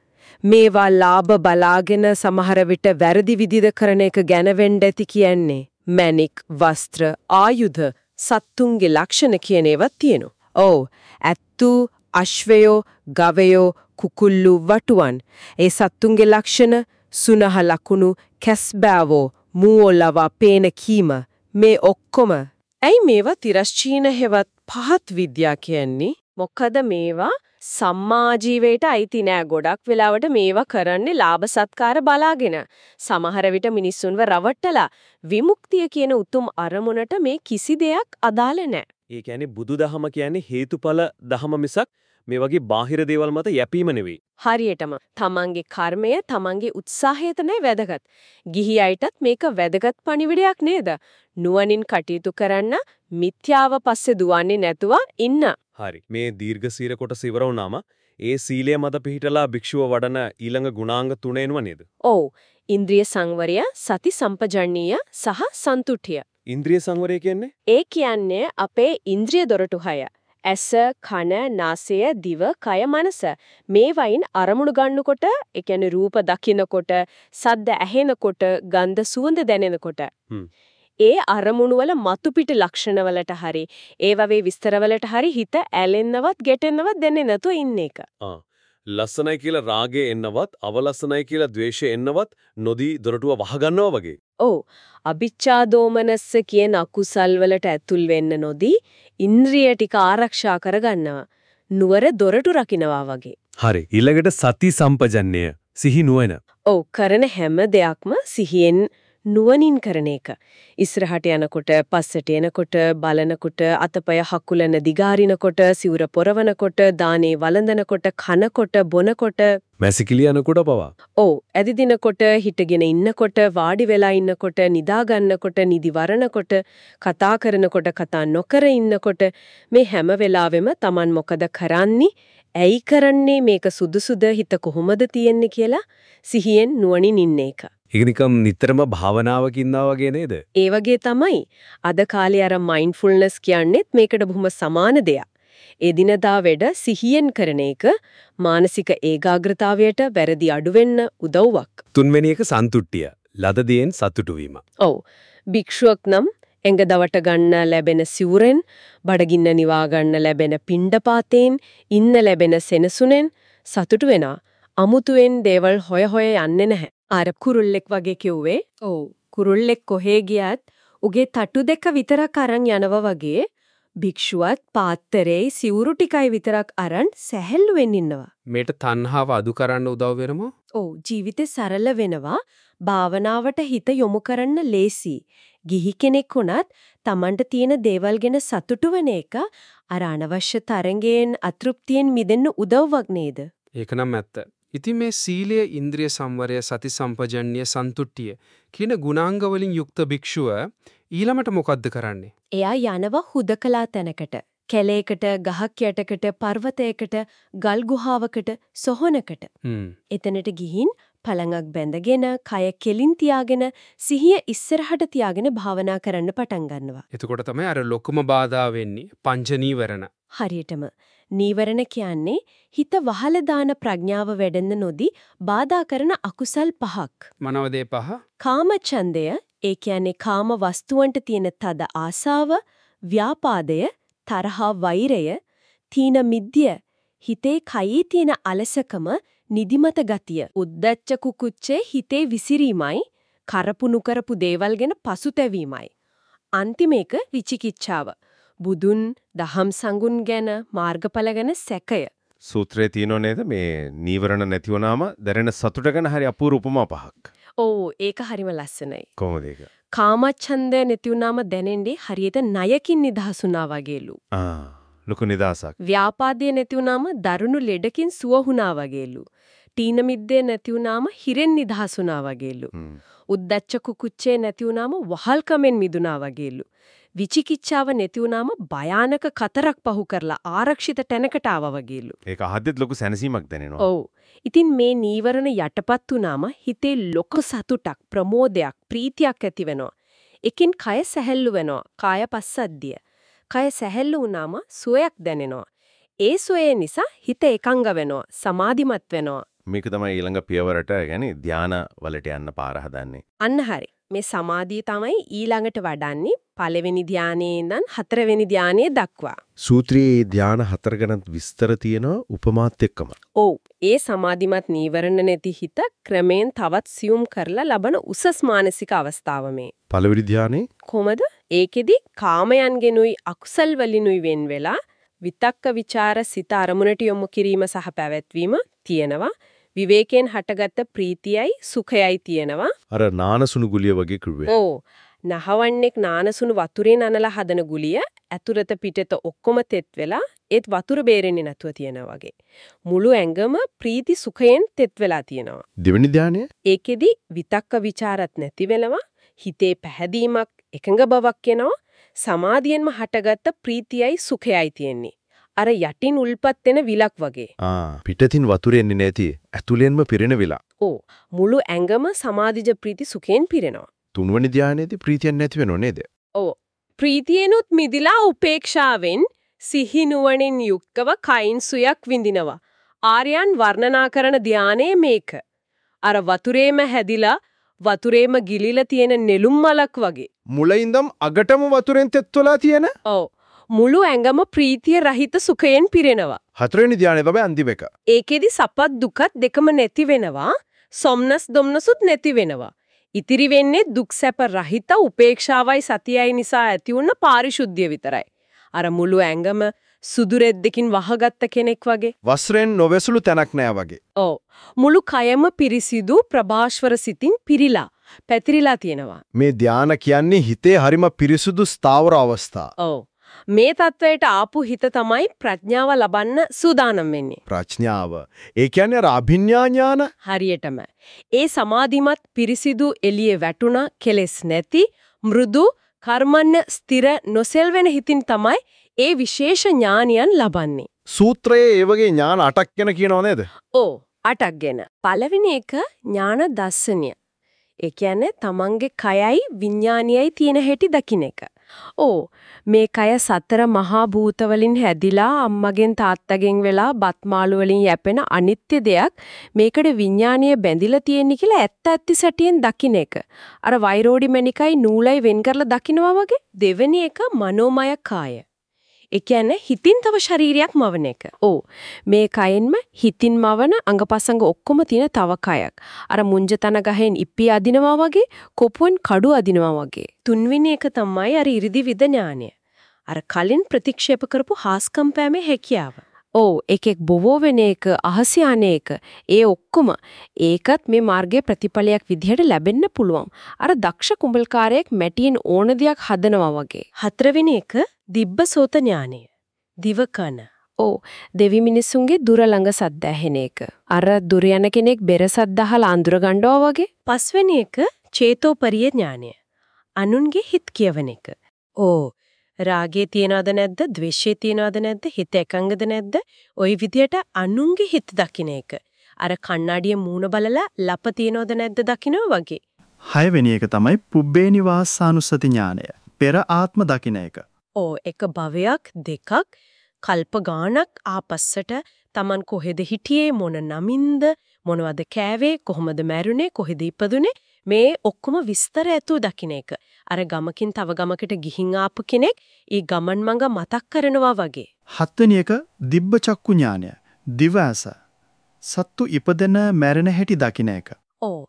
මේවා ලාභ බලාගෙන සමහර විට වැරදි විදිහද කරන එක ගැන වෙන්න ඇති කියන්නේ. මැණික්, වස්ත්‍ර, ආයුධ, සත්තුන්ගේ ලක්ෂණ කියන ඒවා තියෙනවා. ඔව්. ඇත්තු, අශ්වයෝ, ගවයෝ, කුකුල්ලු වටුවන්. ඒ සත්තුන්ගේ ලක්ෂණ සුනහ ලකුණු කැස්බෑවෝ මූවලවා පේන කීම. මේ ඔක්කොම. ඇයි මේවා තිරස්චීන හෙවත් පහත් විද්‍යා කියන්නේ? මොකද මේවා සම්මාජීවයට අයිති නෑ. ගොඩක් වෙලාවට මේවා කරන්නේ ලාභ සත්කාර බලාගෙන. සමහර විට මිනිස්සුන්ව රවට්ටලා විමුක්තිය කියන උතුම් අරමුණට මේ කිසි දෙයක් අදාළ නෑ. ඒ කියන්නේ බුදුදහම කියන්නේ හේතුඵල දහම මිසක් මේ වගේ බාහිර දේවල් මත යැපීම නෙවෙයි. හරියටම තමන්ගේ කර්මය තමන්ගේ උත්සාහය තමයි වැදගත්. ගිහි අයටත් මේක වැදගත් පණිවිඩයක් නේද? නුවණින් කටයුතු කරන්න මිත්‍යාව පස්සේ දුවන්නේ නැතුව ඉන්න. හරි. මේ දීර්ඝ සීල කොටස ඉවර වුණාම ඒ සීලය මත පිහිටලා භික්ෂුව වඩන ඊළඟ ගුණාංග තුන එනවා නේද? ඔව්. ඉන්ද්‍රිය සංවරය, සති සම්පජඤ්ඤය සහ සන්තුට්ඨිය. ඉන්ද්‍රිය සංවරය කියන්නේ? ඒ කියන්නේ අපේ ඉන්ද්‍රිය දොරටු හය. ඇස, කන, නාසය, දිව, කය, මනස මේ වයින් අරමුණු ගන්නකොට, ඒ කියන්නේ රූප දකිනකොට, සද්ද ඇහෙනකොට, ගන්ධ සුවඳ දැනෙනකොට ඒ අරමුණු වල මතු පිට ලක්ෂණ වලට හරි ඒ වගේ විස්තර වලට හරි හිත ඇලෙන්නවත් ගැටෙන්නවත් දෙන්නේ නැතුව ඉන්න එක. ආ ලස්සනයි කියලා රාගේ එන්නවත් අවලස්සනයි කියලා ද්වේෂය එන්නවත් නොදී දොරටුව වහගන්නවා වගේ. ඔව්. අභිච්ඡා දෝමනස්ස කියන අකුසල් වලට ඇතුල් වෙන්න නොදී ඉන්ද්‍රිය ටික ආරක්ෂා කරගන්නවා. නුවර දොරටු රකින්නවා වගේ. හරි. ඊළඟට සති සම්පජන්ණය සිහි නුවණ. ඔව් කරන හැම දෙයක්ම සිහියෙන් නුවණින් කරන එක. ඉස්සරහට යනකොට, පස්සට එනකොට, බලනකොට, අතපය හකුලන දිගාරිනකොට, සිවුර පොරවනකොට, දානේ වළඳනකොට, කනකොට, බොනකොට, මැසිකිලි යනකොට පවා. ඔව්, ඇදිදිනකොට, හිටගෙන ඉන්නකොට, වාඩි වෙලා ඉන්නකොට, නිදා ගන්නකොට, නිදි වරනකොට, කතා කරනකොට, කතා නොකර ඉන්නකොට මේ හැම වෙලාවෙම Taman මොකද කරන්නේ? ඇයි කරන්නේ මේක සුදුසුද හිත කොහොමද තියෙන්නේ කියලා සිහියෙන් නුවණින් ඉන්න එක. ඒක නිකම් නිතරම භාවනාවක ඉන්නා වගේ නේද? ඒ වගේ තමයි. අද කාලේ අර මයින්ඩ්ෆුල්නස් කියන්නේත් මේකට බොහොම සමාන දෙයක්. එදිනදා වැඩ සිහියෙන් කරන එක මානසික ඒකාග්‍රතාවයට වැරදි අඩු වෙන්න උදව්වක්. තුන්වෙනි එක සන්තුට්ටිය. ලද දේෙන් සතුටු වීම. ඔව්. භික්ෂුවක් නම් එංග දවට ගන්න ලැබෙන සිවුරෙන්, බඩගින්න නිවා ගන්න ලැබෙන පිණ්ඩපාතයෙන්, ඉන්න ලැබෙන සෙනසුනෙන් සතුටු වෙනා. අමුතුවෙන් දේවල් හොය හොය යන්නේ නැහැ. අර කුරුල්ලෙක් වගේ කිව්වේ. ඔව්. කුරුල්ලෙක් කොහේ ගියත් උගේ තටු දෙක විතරක් අරන් යනවා වගේ භික්ෂුවත් පාත්තරේ සිවුරු ටිකයි විතරක් අරන් සැහැල්ලුවෙන් ඉන්නවා. මේට තණ්හාව අඩු කරන්න උදව් වෙනමෝ? ඔව් ජීවිතේ සරල වෙනවා. භාවනාවට හිත යොමු කරන්න ලේසි. ගිහි කෙනෙක් වුණත් Tamanට තියෙන දේවල් ගැන සතුටු වෙන එක අර අනවශ්‍ය තරංගයෙන් අතෘප්තියෙන් මිදෙන්න උදව්වක් නේද? ඒක නම් ඇත්ත. ඉතින් මේ සීලය, ඉන්ද්‍රිය සංවරය, සති සම්පජන්‍ය, සන්තුට්ඨිය කියන ගුණාංග වලින් යුක්ත භික්ෂුව ඊළමට මොකද්ද කරන්නේ? එයා යනවා හුදකලා තැනකට. කැලේකට, ගහක් යටකට, පර්වතයකට, ගල් ගුහාවකට, සොහනකට. එතනට ගිහින් පළඟක් බැඳගෙන, කය කෙලින් තියාගෙන, සිහිය ඉස්සරහට තියාගෙන භාවනා කරන්න පටන් ගන්නවා. එතකොට තමයි අර ලොකුම බාධා වෙන්නේ පංච නීවරණ. හරියටම නීවරණ කියන්නේ හිත වහල දාන ප්‍රඥාව වැඩෙන්න නොදී බාධා කරන අකුසල් පහක්. මොනවද පහ? කාමචන්දය, ඒ කියන්නේ කාම වස්තුවන්ට තියෙන තද ආසාව, ව්‍යාපාදය, තරහා වෛරය, තීන මිද්‍ය, හිතේ කයේ තියෙන අලසකම, නිදිමත ගතිය, උද්දච්ච කුකුච්චේ හිතේ විසිරීමයි, කරපුණු කරපු දේවල් ගැන පසුතැවීමයි. අන්තිම එක විචිකිච්ඡාව. බුදුන් දහම් සංගුණ ගැන මාර්ගඵල ගැන සැකය. සූත්‍රයේ තියෙනව නේද මේ නීවරණ නැති වුණාම දැනෙන සතුට ගැන හරි අපූර්ව උපමා පහක්. ඕ ඒක හරිම ලස්සනයි. කොහොමද ඒක? කාමච්ඡන්දය නැති වුණාම දැනෙන්නේ හරියට ණයකින් නිදහස් වුණා වගේලු. ආ ලොකු නිදහසක්. ව්‍යාපාදය නැති වුණාම දරුණු ලෙඩකින් සුව වුණා වගේලු. තීන මිද්දේ නැති වුණාම හිරෙන් නිදහස් වුණා වගේලු. උද්දච්ච කුකුච්චේ නැති වුණාම වහල්කමෙන් මිදුණා වගේලු. විචිකිච්ඡාව නැති වුණාම භයානක කතරක් පහු කරලා ආරක්ෂිත තැනකට ආවා වගේලු. ඒක අහද්දිත් ලොකු සැනසීමක් දැනෙනවා. ඔව්. ඉතින් මේ නීවරණ යටපත් වුණාම හිතේ ලොකු සතුටක්, ප්‍රමෝදයක්, ප්‍රීතියක් ඇති වෙනවා. එකින් කය සැහැල්ලු වෙනවා. කාය පස්සද්ධිය. කය සැහැල්ලු වුණාම සුවයක් දැනෙනවා. ඒ සුවය නිසා හිත එකඟ වෙනවා, සමාධිමත් වෙනවා. මේක තමයි ඊළඟ පියවරට يعني ධානා වලට යන්න පාර හදන්නේ. අන්න හරි. මේ සමාධිය තමයි ඊළඟට වඩන්නේ පළවෙනි ධානයේ ඉඳන් හතරවෙනි ධානයේ දක්වා. සූත්‍රයේ ධාන හතර ගැන විස්තර තියෙනවා උපමාත් එක්කම. ඔව්. ඒ සමාධිමත් නීවරණ නැති හිත ක්‍රමෙන් තවත් සියුම් කරලා ලබන උසස් මානසික අවස්ථාව මේ. පළවෙනි ධානයේ කොහමද? ඒකෙදි කාමයන්ගෙනුයි අකුසල් වලිනුයි වෙන් වෙලා විතක්ක ਵਿਚාර සිත අරමුණට යොමු කිරීම සහ පැවැත්වීම තියෙනවා. විවේකයෙන් හටගත්ත ප්‍රීතියයි සුඛයයි තියෙනවා. අර නානසුණු ගුලිය වගේ කිව්වේ. ඔව්. නහවන්නේක් නානසුණු වතුරෙන් අනලා හදන ගුලිය ඇතුළත පිටත ඔක්කොම තෙත් වෙලා ඒත් වතුර බේරෙන්නේ නැතුව තියෙනවා වගේ. මුළු ඇඟම ප්‍රීති සුඛයෙන් තෙත් වෙලා තියෙනවා. දෙවෙනි ධානය? ඒකෙදි විතක්ක ਵਿਚාරත් නැති වෙනවා. හිතේ පැහැදීමක් එකඟ බවක් එනවා. සමාධියෙන්ම හටගත්ත ප්‍රීතියයි සුඛයයි තියෙන්නේ. අර යටින් උල්පත් වෙන විලක් වගේ. ආ පිටතින් වතුර එන්නේ නැති ඇතුළෙන්ම පිරෙන විලක්. ඕ මුළු ඇඟම සමාධිජ ප්‍රීති සුඛයෙන් පිරෙනවා. තුන්වෙනි ධානයේදී ප්‍රීතියක් නැති වෙනව නේද? ඔව්. ප්‍රීතියනොත් මිදිලා උපේක්ෂාවෙන් සිහි නුවණින් යුක්තව කයින් සුයක් විඳිනවා. ආර්යයන් වර්ණනා කරන ධානයේ මේක. අර වතුරේම හැදිලා වතුරේම ගිලිලා තියෙන නෙළුම් මලක් වගේ. මුලින්දම් අගටම වතුරෙන් තෙත්වලා තියෙන? ඔව්. මුළු ඇඟම ප්‍රීතිය රහිත සුඛයෙන් පිරෙනවා. හතරවෙනි ධානය තමයි අන්තිම එක. ඒකෙදි සපත් දුකත් දෙකම නැති වෙනවා. සොම්නස් දුම්නසුත් නැති වෙනවා. ඉතිරි වෙන්නේ දුක් සැප රහිත උපේක්ෂාවයි සතියයි නිසා ඇති වුණ පාරිශුද්ධිය විතරයි. අර මුළු ඇඟම සුදු රෙද්දකින් වහගත්ත කෙනෙක් වගේ. වස්රෙන් නොවැසුළු තැනක් නෑ වගේ. ඔව්. මුළු කයම පිරිසිදු ප්‍රභාස්වර සිතින් පිරීලා පැතිරිලා තියෙනවා. මේ ධාන කියන්නේ හිතේ හරිම පිරිසුදු ස්ථාවර අවස්ථා. ඔව්. මේ தത്വයට ආපු හිත තමයි ප්‍රඥාව ලබන්න සූදානම් වෙන්නේ. ප්‍රඥාව. ඒ කියන්නේ අර අභිඥා ඥාන හරියටම. ඒ සමාධිමත් පිරිසිදු එළියේ වැටුණා කෙලෙස් නැති මෘදු කර්මන්න ස්ථිර නොසෙල්වෙන හිතින් තමයි ඒ විශේෂ ඥානියන් ලබන්නේ. සූත්‍රයේ ඒ වගේ ඥාන 8ක් ගැන කියනව නේද? ඔව්. 8ක් ගැන. පළවෙනි එක ඥාන දර්ශනය. ඒ කියන්නේ තමන්ගේ කයයි විඥානියයි තියෙන හැටි දකින්න එක. ඕ මේ කය සතර මහා භූත වලින් හැදිලා අම්මගෙන් තාත්තගෙන් වෙලා බත් මාළු වලින් යැපෙන අනිත්‍ය දෙයක් මේකට විඥානීය බැඳිලා තියෙන්නේ කියලා ඇත්ත ඇත්ති සැටියෙන් දකින්න එක. අර වෛරෝඩි මණිකයි නූලයි වෙන් කරලා දකින්නවා වගේ දෙවෙනි එක මනෝමය කාය. ඒ කියන්නේ හිතින් තව ශරීරයක් මවන එක. ඕ. මේ කයෙන්ම හිතින් මවන අංගපසංග ඔක්කොම තියෙන තව කයක්. අර මුංජතන ගහෙන් ඉප්පිය අදිනවා වගේ, කොපුවෙන් කඩු අදිනවා වගේ. තුන්වෙනි එක තමයි අර 이르දි විද ඥානය. අර කලින් ප්‍රතික්ෂේප කරපු හාස්කම් පෑමේ හැකියාව. ඔව් එකෙක් බොවෝ වෙන එක අහස යන එක ඒ ඔක්කොම ඒකත් මේ මාර්ගයේ ප්‍රතිඵලයක් විදිහට ලැබෙන්න පුළුවන් අර දක්ෂ කුඹල්කාරයෙක් මැටියෙන් ඕන දෙයක් හදනවා වගේ හතරවෙනි එක දිබ්බසෝත ඥානය. දිවකන ඕ දෙවි මිනිසුන්ගේ දුර ළඟ සද්ද ඇහෙන එක. අර දුර යන කෙනෙක් බෙර සද්ද අහලා අඳුර ගන්නවා වගේ. පස්වෙනි එක චේතෝපරිය ඥානය. අනුන්ගේ හිත් කියවන එක. ඕ රාගේ තියනවද නැද්ද? ද්වේෂේ තියනවද නැද්ද? හිත එකඟද නැද්ද? ওই විදියට අනුන්ගේ හිත දකින්න එක. අර කණ්ණාඩියේ මූණ බලලා ලප තියනවද නැද්ද දකින්න වගේ. හයවෙනි එක තමයි පුබ්බේ නිවාසානුස්සති ඥානය. පෙර ආත්ම දකින්න එක ඕ එක භවයක් දෙකක් කල්ප ගාණක් ආපස්සට Taman කොහෙද හිටියේ මොන නමින්ද මොනවද කෑවේ කොහොමද මැරුණේ කොහෙද ඉපදුනේ මේ ඔක්කොම විස්තර ඇතුව දකින්න එක. අර ගමකින් තව ගමකට ගිහින් ආපු කෙනෙක් ඊ ගමන් මඟ මතක් කරනවා වගේ. හත්වෙනි එක දිබ්බ චක්කු ඥානය. දිව ඇස. සත්තු ඉපදෙන මැරෙන හැටි දකින්න එක. ඕ.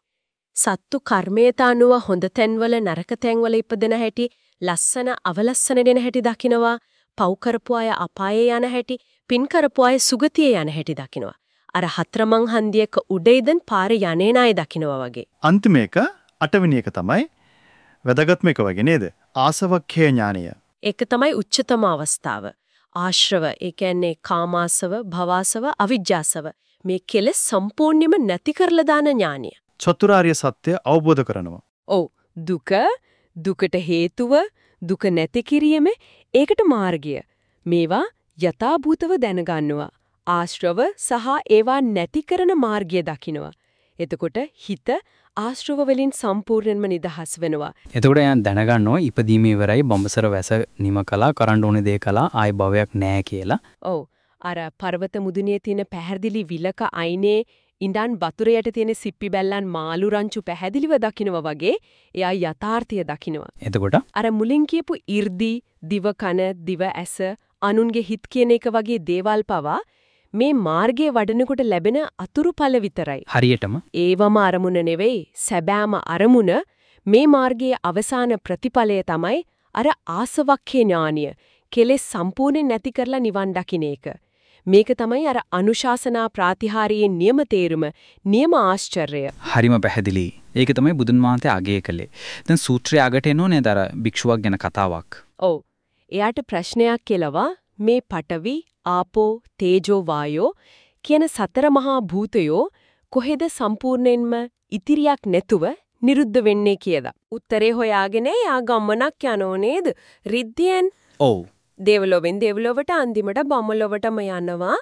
සත්තු කර්මයට අනුව හොඳ තැන්වල නරක තැන්වල ඉපදෙන හැටි, ලස්සන අවලස්සන දෙන හැටි දකින්නවා. පව් කරපු අය අපායේ යන හැටි, පින් කරපු අය සුගතියේ යන හැටි දකින්නවා. අර හතරමං හන්දියක උඩේදන් පාරේ යන්නේ නැය දකින්නවා වගේ. අන්තිම එක අටවෙනි එක තමයි වැදගත්ම එක වගේ නේද? ආසවක්ඛේ ඥානය. ඒක තමයි උච්චතම අවස්ථාව. ආශ්‍රව ඒ කියන්නේ කාමාසව, භවාසව, අවිජ්ජාසව මේ කෙලෙස් සම්පූර්ණයෙන්ම නැති කරලා දාන ඥානය. චතුරාර්ය සත්‍ය අවබෝධ කරනවා. ඔව් දුක දුකට හේතුව දුක නැති කිරීම ඒකට මාර්ගය. මේවා යථාභූතව දැනගන්නවා. ආශ්‍රව සහ ඒවා නැති කරන මාර්ගය දකින්නවා. එතකොට හිත ආශ්‍රව වලින් සම්පූර්ණයෙන්ම නිදහස් වෙනවා. එතකොට යන් දැනගන්නවා ඉපදීම ඉවරයි බඹසර වැස නිම කළා කරන්න ඕනේ දේ කළා ආයි භවයක් නැහැ කියලා. ඔව්. අර පර්වත මුදුනේ තියෙන පැහැදිලි විලක අයිනේ ඉඳන් වතුර යට තියෙන සිප්පි බැල්ලන් මාළු රංචු පැහැදිලිව දකින්නවා වගේ එයා යථාර්ථය දකින්නවා. එතකොට අර මුලින් කියපු 이르දි, දිව කන, දිව ඇස, අනුන්ගේ හිත් කියන එක වගේ දේවල් පවා මේ මාර්ගයේ වඩනකොට ලැබෙන අතුරුඵල විතරයි. හරියටම. ඒවම අරමුණ නෙවෙයි, සැබෑම අරමුණ මේ මාර්ගයේ අවසාන ප්‍රතිඵලය තමයි අර ආසවක්ඛේ ඥානිය. කෙලෙස් සම්පූර්ණයෙන් නැති කරලා නිවන් දකින්න එක. මේක තමයි අර අනුශාසනා ප්‍රාතිහාරයේ නියම තේරුම, නියම ආශ්චර්යය. හරිම පැහැදිලි. ඒක තමයි බුදුන් වහන්සේ අගය කළේ. දැන් සූත්‍රය අගට එනෝ නේද අර භික්ෂුවක් ගැන කතාවක්. ඔව්. එයාට ප්‍රශ්නයක් කෙලවා මේ පටවි ආපෝ තේජෝ වායෝ කියන සතර මහා භූතයෝ කොහෙද සම්පූර්ණයෙන්ම ඉතිරියක් නැතුව නිරුද්ධ වෙන්නේ කියලා. උත්තරේ හොයාගෙන යා ගමනක් යනෝ නේද? රිද්දියෙන්. ඔව්. දේවලොවෙන් දේවලොවට අන්තිමට බඹලොවටම යනවා.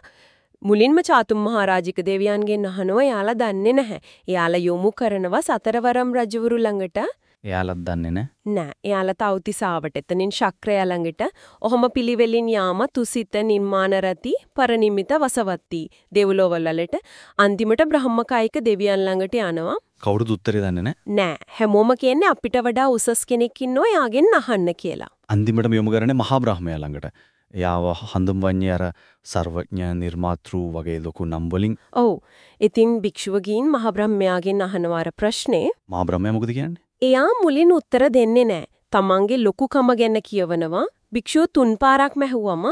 මුලින්ම චාතුම් මහරජික දෙවියන්ගෙන් අහනවා යාලා දන්නේ නැහැ. යාලා යොමු කරනවා සතරවරම් රජවරු ළඟට එයාලත් දන්නේ නැහැ. නෑ. එයාලා තවතිසාවට එතනින් ශක්‍රය ළඟට ඔහොම පිළිවෙලින් යාම තුසිත නිර්මාණ රති පරිනිමිත වසවත්ති දෙව්ලොවලලට අන්තිමට බ්‍රහ්මකායික දෙවියන් ළඟට යනවා. කවුරුත් උත්තරේ දන්නේ නැහැ. නෑ. හැමෝම කියන්නේ අපිට වඩා උසස් කෙනෙක් ඉන්නෝ යාගෙන් අහන්න කියලා. අන්තිමටම යොමු කරන්නේ මහා බ්‍රහ්මයා ළඟට. එයාව හඳුන්වන්නේ අර සර්වඥ නිර්මාතෘ වගේ ලොකු නම් වලින්. ඔව්. ඉතින් භික්ෂුව ගින් මහ බ්‍රහ්මයාගෙන් අහනවා ප්‍රශ්නේ. මහා බ්‍රහ්මයා මොකද කියන්නේ? එයා මුලින් උත්තර දෙන්නේ නැහැ. තමන්ගේ ලොකුකම ගැන කියවනවා. භික්ෂුව තුන් පාරක් මැහුවම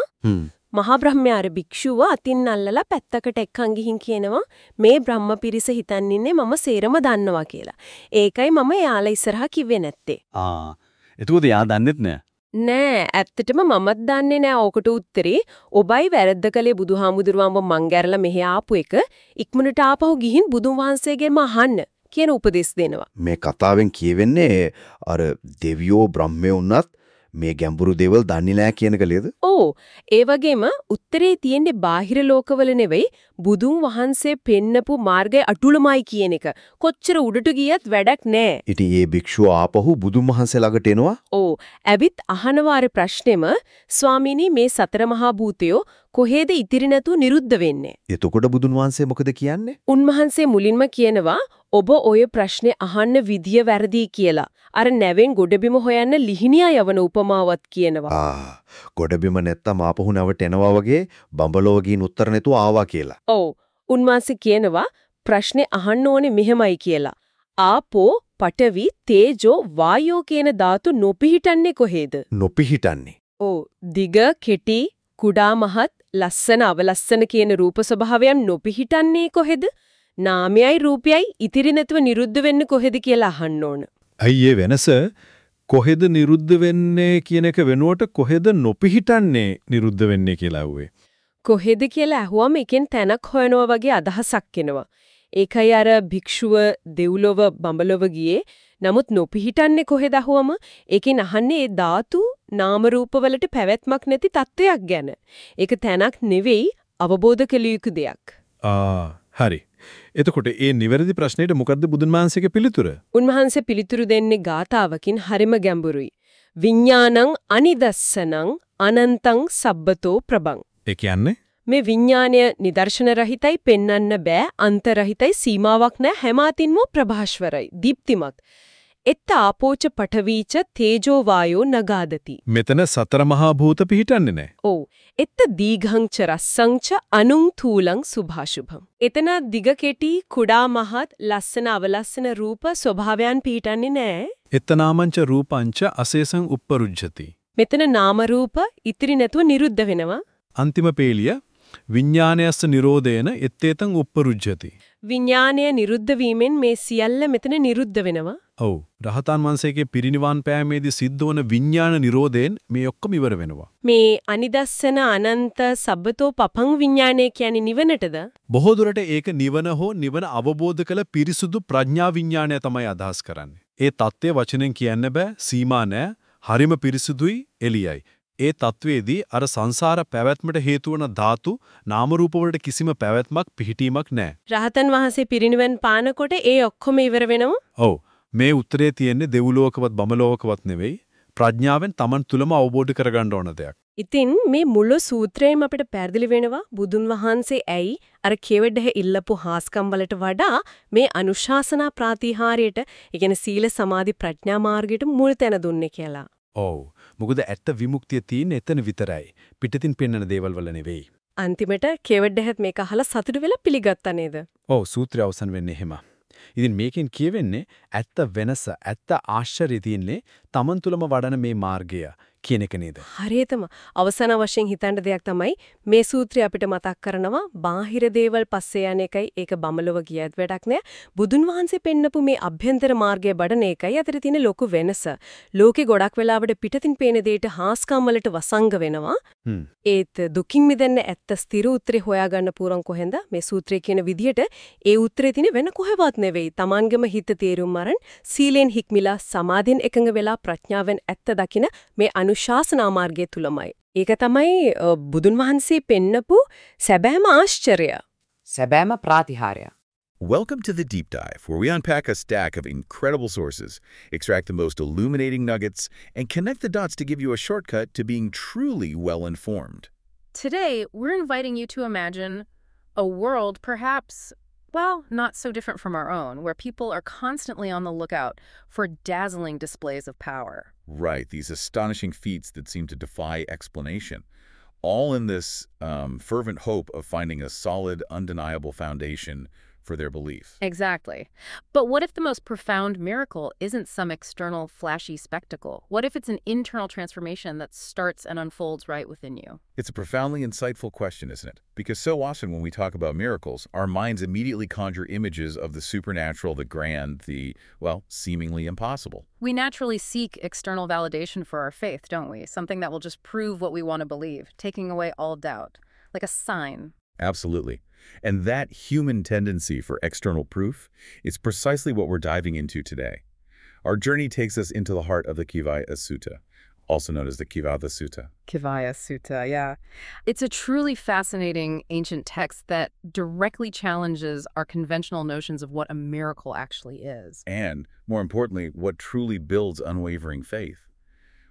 මහා බ්‍රහ්මයාර භික්ෂුව අතින් අල්ලලා පැත්තකට එක්කන් ගිහින් කියනවා මේ බ්‍රහ්ම පිරිස හිතන් ඉන්නේ මම සේරම දන්නවා කියලා. ඒකයි මම එයාලා ඉස්සරහා කිව්වේ නැත්තේ. ආ. එතකොට එයා දන්නෙත් නෑ. නෑ ඇත්තටම මමත් දන්නේ නෑ ඕකට උත්තරේ. ඔබයි වැරද්ද කළේ බුදුහාමුදුරුවන්ව මං ගැරලා මෙහෙ ආපු එක ඉක්මනට ආපහු ගිහින් බුදුන් වහන්සේගෙන්ම අහන්න. කියන උපදෙස් දෙනවා. මේ කතාවෙන් කියවෙන්නේ අර දෙවියෝ බ්‍රහ්මයෝ උනත් මේ ගැඹුරු දේවල් දන්නේ නැහැ කියන නේද? ඔව්. ඒ වගේම උත්තරේ තියෙන්නේ බාහිර ලෝකවල නෙවෙයි බුදුන් වහන්සේ පෙන්නපු මාර්ගය අටුලමයි කියන එක. කොච්චර උඩට ගියත් වැඩක් නැහැ. ඉතින් මේ භික්ෂුව ආපහු බුදුන් වහන්සේ ළඟට එනවා. ඔව්. ඇවිත් අහනවා ප්‍රශ්නෙම ස්වාමීනි මේ සතර මහා භූතයෝ කොහෙද ඉතිරි නැතුව නිරුද්ධ වෙන්නේ? එතකොට බුදුන් වහන්සේ මොකද කියන්නේ? උන්වහන්සේ මුලින්ම කියනවා ඔබ ඔය ප්‍රශ්නේ අහන්න විදිය වැරදි කියලා. අර නැවෙන් ගොඩබිම හොයන්න ලිහිණියා යවන උපමාවත් කියනවා. ආ ගොඩබිම නැත්තම් ආපහු නැවට එනවා වගේ බඹලෝගීන් උත්තර නැතුව ආවා කියලා. ඔව්. උන්වහන්සේ කියනවා ප්‍රශ්නේ අහන්න ඕනේ මෙහෙමයි කියලා. ආපෝ, පඨවි, තේජෝ, වායෝ කියන ධාතු නොපිහිටන්නේ කොහෙද? නොපිහිටන්නේ. ඔව්. දිග, කෙටි, කුඩා මහත්, ලස්සන අවලස්සන කියන රූප ස්වභාවයන් නොපිහිටන්නේ කොහෙද? නාමයයි රූපයයි ඉතිරි නැතුව නිරුද්ධ වෙන්නේ කොහෙද කියලා අහන්න ඕන. ඒ වෙනස කොහෙද නිරුද්ධ වෙන්නේ කියන එක වෙනුවට කොහෙද නොපිහිටන්නේ නිරුද්ධ වෙන්නේ කියලා ඇහුවේ. කොහෙද කියලා ඇහුවම එකෙන් තැනක් හොයනවා වගේ අදහසක් එනවා. ඒකයි අර භික්ෂුව දෙව්ලොව බඹලොව ගියේ. නමුත් නොපිහිටන්නේ කොහෙද අහුවම ඒකෙන් අහන්නේ ඒ ධාතු නාම රූපවලට පැවැත්මක් නැති තත්වයක් ගැන. ඒක තැනක් නෙවෙයි අවබෝධ කළ යුතු දෙයක්. ආ හරි. එතකොට ඒ නිවැරදි ප්‍රශ්නෙට මොකද්ද බුදුන් වහන්සේගේ පිළිතුර? උන්වහන්සේ පිළිතුරු දෙන්නේ ගාතාවකින් හරිම ගැඹුරුයි. විඥානං අනිදස්සනං අනන්තං සබ්බතෝ ප්‍රබං. ඒ කියන්නේ මේ විඥානය නිදර්ශන රහිතයි පෙන්වන්න බෑ අන්ත රහිතයි සීමාවක් නැ හැම අතින්ම ප්‍රභාස්වරයි දීප්තිමත්. එත්ත ආපෝච පඨවීච තේජෝ වායෝ නගාදති. මෙතන සතර මහා භූත පිහිටන්නේ නැහැ. ඔව්. එත්ත දීඝං ච රස්සං ච අනුං තූලං සුභාශුභම්. එතන දිග කෙටි කුඩා මහත් ලස්සන අවලස්සන රූප ස්වභාවයන් පිහිටන්නේ නැහැ. එත්තනාමංච රූපංච අසේසං උප්පරුජ්ජති. මෙතන නාම රූප ඉතිරි නැතුව නිරුද්ධ වෙනවා. අන්තිම පේලිය විඥානයස්ස නිරෝධේන එත්තේතං උප්පරුජ්ජති. විඥානය නිරුද්ධ වීමෙන් මේ සියල්ල මෙතන නිරුද්ධ වෙනවා. ඔව්. රහතන් වහන්සේගේ පිරිනිවන් පෑමේදී සිද්ධ වන විඥාන නිරෝධයෙන් මේ ඔක්කොම ඉවර වෙනවා. මේ අනිදස්සන අනන්ත සබ්බතෝ පපං විඥානය කියන්නේ නිවනටද? බොහෝ දුරට ඒක නිවන හෝ නිවන අවබෝධ කළ පිරිසුදු ප්‍රඥා විඥානය තමයි අදහස් කරන්නේ. ඒ தත්ත්වය වචනෙන් කියන්න බෑ, සීමා නැහැ, හරිම පිරිසුදුයි, එළියයි. ඒ තත්වයේදී අර සංසාර පැවැත්මට හේතු වන ධාතු නාම රූප වලට කිසිම පැවැත්මක් පිහිටීමක් නැහැ. රහතන් වහන්සේ පිරිනිවන් පානකොට ඒ ඔක්කොම ඉවර වෙනවා. ඔව්. මේ උත්තරේ තියෙන්නේ දෙව්ලෝකවත් බමලෝකවත් නෙවෙයි. ප්‍රඥාවෙන් Taman තුලම අවබෝධ කරගන්න ඕන දෙයක්. ඉතින් මේ මුළු සූත්‍රයම අපිට පැහැදිලි වෙනවා බුදුන් වහන්සේ ඇයි අර කෙවඩහ ඉල්ලපු හාස්කම් වලට වඩා මේ අනුශාසනා ප්‍රාතිහාරයට, ඒ කියන්නේ සීල සමාධි ප්‍රඥා මාර්ගයට මුල් තැන දුන්නේ කියලා. ඔව්. මොකද ඇත්ත විමුක්තිය තියෙන්නේ එතන විතරයි. පිටතින් පෙන්වන දේවල් වල නෙවෙයි. අන්තිමට කෙවඩ්ඩහත් මේක අහලා සතුටු වෙලා පිළිගත්තා නේද? ඔව් සූත්‍රය අවසන් වෙන්නේ එහෙම. ඉතින් මේකෙන් කියවෙන්නේ ඇත්ත වෙනස ඇත්ත ආශ්චර්යය තියෙන්නේ Taman තුලම වඩන මේ මාර්ගය කියන එක නේද? හරියටම අවසන වශයෙන් හිතන්න දෙයක් තමයි මේ සූත්‍රය අපිට මතක් කරනවා බාහිර දේවල් පස්සේ යන එකයි ඒක බමලව ගියත් වැඩක් නෑ. බුදුන් වහන්සේ පෙන්නපු මේ අභ්‍යන්තර මාර්ගය බඩන එකයි අතර තියෙන ලොකු වෙනස. ලෝකේ ගොඩක් වෙලාවට පිටතින් පේන දෙයට හාස්කම් වලට වසංග වෙනවා. ඒත් දුකින් මිදෙන්න ඇත්ත ස්ථිර උත්තරේ හොයාගන්න පුරන් කොහෙන්ද මේ සූත්‍රය කියන විදිහට ඒ උත්තරේ තියෙන වෙන කොහෙවත් නෙවෙයි. Tamanගම හිත තේරුම් අරන් සීලෙන් හික්මිලා සමාධියෙන් එකඟ වෙලා ප්‍රඥාවෙන් ඇත්ත දකින මේ අනුශාසනා මාර්ගය තුලමයි. ඒක තමයි බුදුන් වහන්සේ පෙන්නපු සැබෑම ආශ්චර්ය. සැබෑම ප්‍රාතිහාර්ය. Welcome to the Deep Dive, where we unpack a stack of incredible sources, extract the most illuminating nuggets, and connect the dots to give you a shortcut to being truly well informed. Today, we're inviting you to imagine a world perhaps, well, not so different from our own, where people are constantly on the lookout for dazzling displays of power. Right, these astonishing feats that seem to defy explanation. All in this um, fervent hope of finding a solid, undeniable foundation for their belief. Exactly. But what if the most profound miracle isn't some external, flashy spectacle? What if it's an internal transformation that starts and unfolds right within you? It's a profoundly insightful question, isn't it? Because so often when we talk about miracles, our minds immediately conjure images of the supernatural, the grand, the, well, seemingly impossible. We naturally seek external validation for our faith, don't we? Something that will just prove what we want to believe, taking away all doubt, like a sign. Absolutely. And that human tendency for external proof is precisely what we're diving into today. Our journey takes us into the heart of the Kevatta Sutta, also known as the Kevaddha Sutta. Kevatta Sutta, yeah. It's a truly fascinating ancient text that directly challenges our conventional notions of what a miracle actually is. And, more importantly, what truly builds unwavering faith.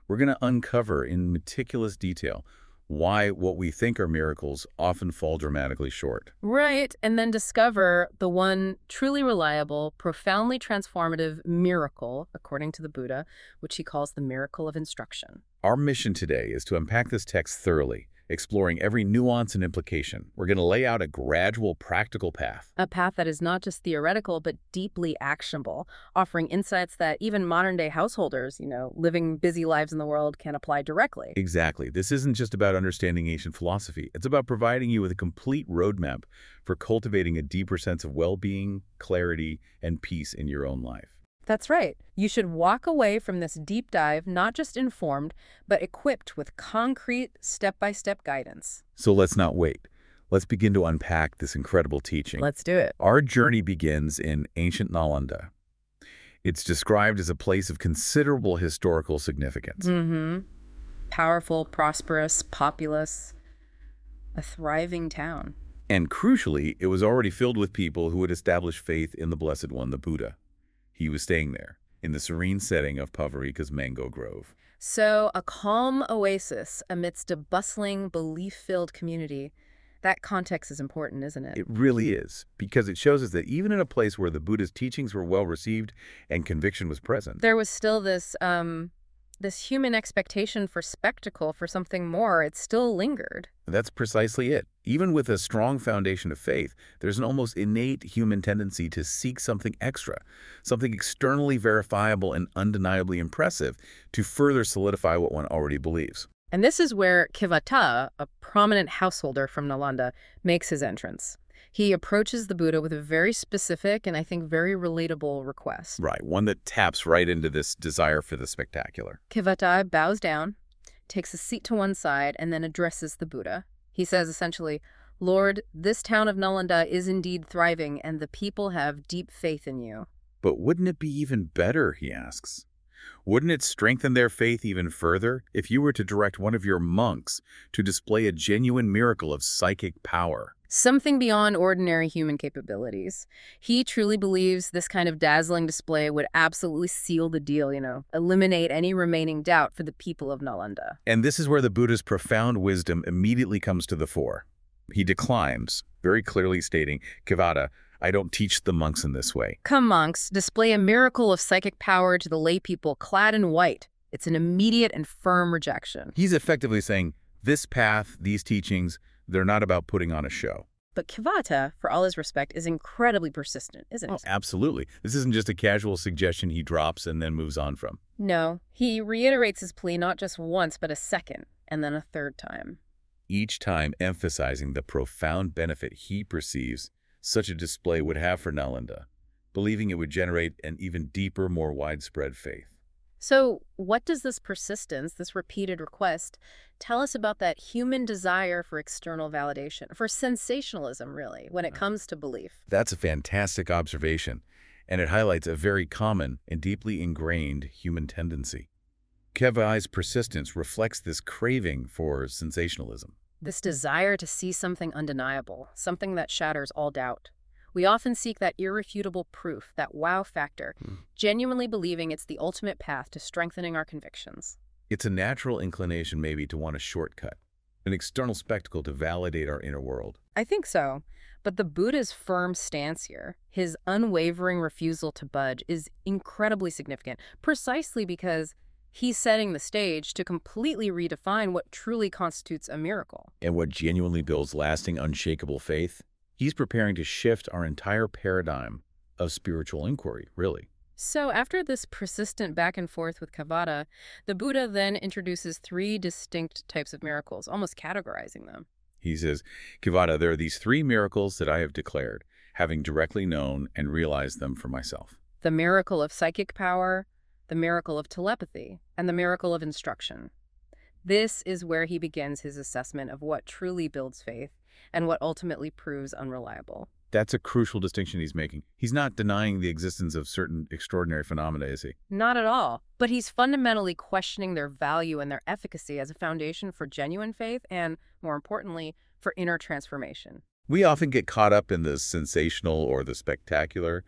We're going to uncover in meticulous detail why what we think are miracles often fall dramatically short. Right, and then discover the one truly reliable, profoundly transformative miracle, according to the Buddha, which he calls the miracle of instruction. Our mission today is to unpack this text thoroughly, exploring every nuance and implication. We're going to lay out a gradual, practical path. A path that is not just theoretical, but deeply actionable, offering insights that even modern-day householders, you know, living busy lives in the world can apply directly. Exactly. This isn't just about understanding ancient philosophy. It's about providing you with a complete roadmap for cultivating a deeper sense of well-being, clarity, and peace in your own life. That's right. You should walk away from this deep dive not just informed, but equipped with concrete, step-by-step guidance. So let's not wait. Let's begin to unpack this incredible teaching. Let's do it. Our journey begins in ancient Nalanda. It's described as a place of considerable historical significance. Mm-hmm. Powerful, prosperous, populous, a thriving town. And crucially, it was already filled with people who had established faith in the Blessed One, the Buddha. He was staying there, in the serene setting of Pavarika's mango grove. So, a calm oasis amidst a bustling, belief-filled community. That context is important, isn't it? It really is, because it shows us that even in a place where the Buddha's teachings were well received and conviction was present, There was still this, um, this human expectation for spectacle, for something more. It still lingered. that's precisely it. Even with a strong foundation of faith, there's an almost innate human tendency to seek something extra, something externally verifiable and undeniably impressive to further solidify what one already believes. And this is where Kevatta, a prominent householder from Nalanda, makes his entrance. He approaches the Buddha with a very specific and I think very relatable request. Right, one that taps right into this desire for the spectacular. Kevatta bows down, takes a seat to one side, and then addresses the Buddha. He says essentially, Lord, this town of Nalanda is indeed thriving, and the people have deep faith in you. But wouldn't it be even better, he asks? Wouldn't it strengthen their faith even further if you were to direct one of your monks to display a genuine miracle of psychic power? Something beyond ordinary human capabilities. He truly believes this kind of dazzling display would absolutely seal the deal, you know, eliminate any remaining doubt for the people of Nalanda. And this is where the Buddha's profound wisdom immediately comes to the fore. He declines, very clearly stating, Kevatta, I don't teach the monks in this way. Come, monks, display a miracle of psychic power to the lay people clad in white. It's an immediate and firm rejection. He's effectively saying, this path, these teachings, they're not about putting on a show. But Kevatta, for all his respect, is incredibly persistent, isn't oh, it? Oh, absolutely. This isn't just a casual suggestion he drops and then moves on from. No, he reiterates his plea not just once, but a second, and then a third time. Each time emphasizing the profound benefit he perceives such a display would have for Nalanda, believing it would generate an even deeper, more widespread faith. So, what does this persistence, this repeated request, tell us about that human desire for external validation, for sensationalism, really, when it uh-huh. comes to belief? That's a fantastic observation, and it highlights a very common and deeply ingrained human tendency. Kevatta's persistence reflects this craving for sensationalism. This desire to see something undeniable, something that shatters all doubt. We often seek that irrefutable proof, that wow factor, hmm. genuinely believing it's the ultimate path to strengthening our convictions. It's a natural inclination maybe to want a shortcut, an external spectacle to validate our inner world. I think so. But the Buddha's firm stance here, his unwavering refusal to budge, is incredibly significant, precisely because he's setting the stage to completely redefine what truly constitutes a miracle. And what genuinely builds lasting, unshakable faith? He's preparing to shift our entire paradigm of spiritual inquiry, really. So after this persistent back and forth with Kevatta, the Buddha then introduces three distinct types of miracles, almost categorizing them. He says, Kevatta, there are these three miracles that I have declared, having directly known and realized them for myself. The miracle of psychic power, the miracle of telepathy, and the miracle of instruction. This is where he begins his assessment of what truly builds faith and what ultimately proves unreliable. That's a crucial distinction he's making. He's not denying the existence of certain extraordinary phenomena, is he? Not at all. But he's fundamentally questioning their value and their efficacy as a foundation for genuine faith and, more importantly, for inner transformation. We often get caught up in the sensational or the spectacular,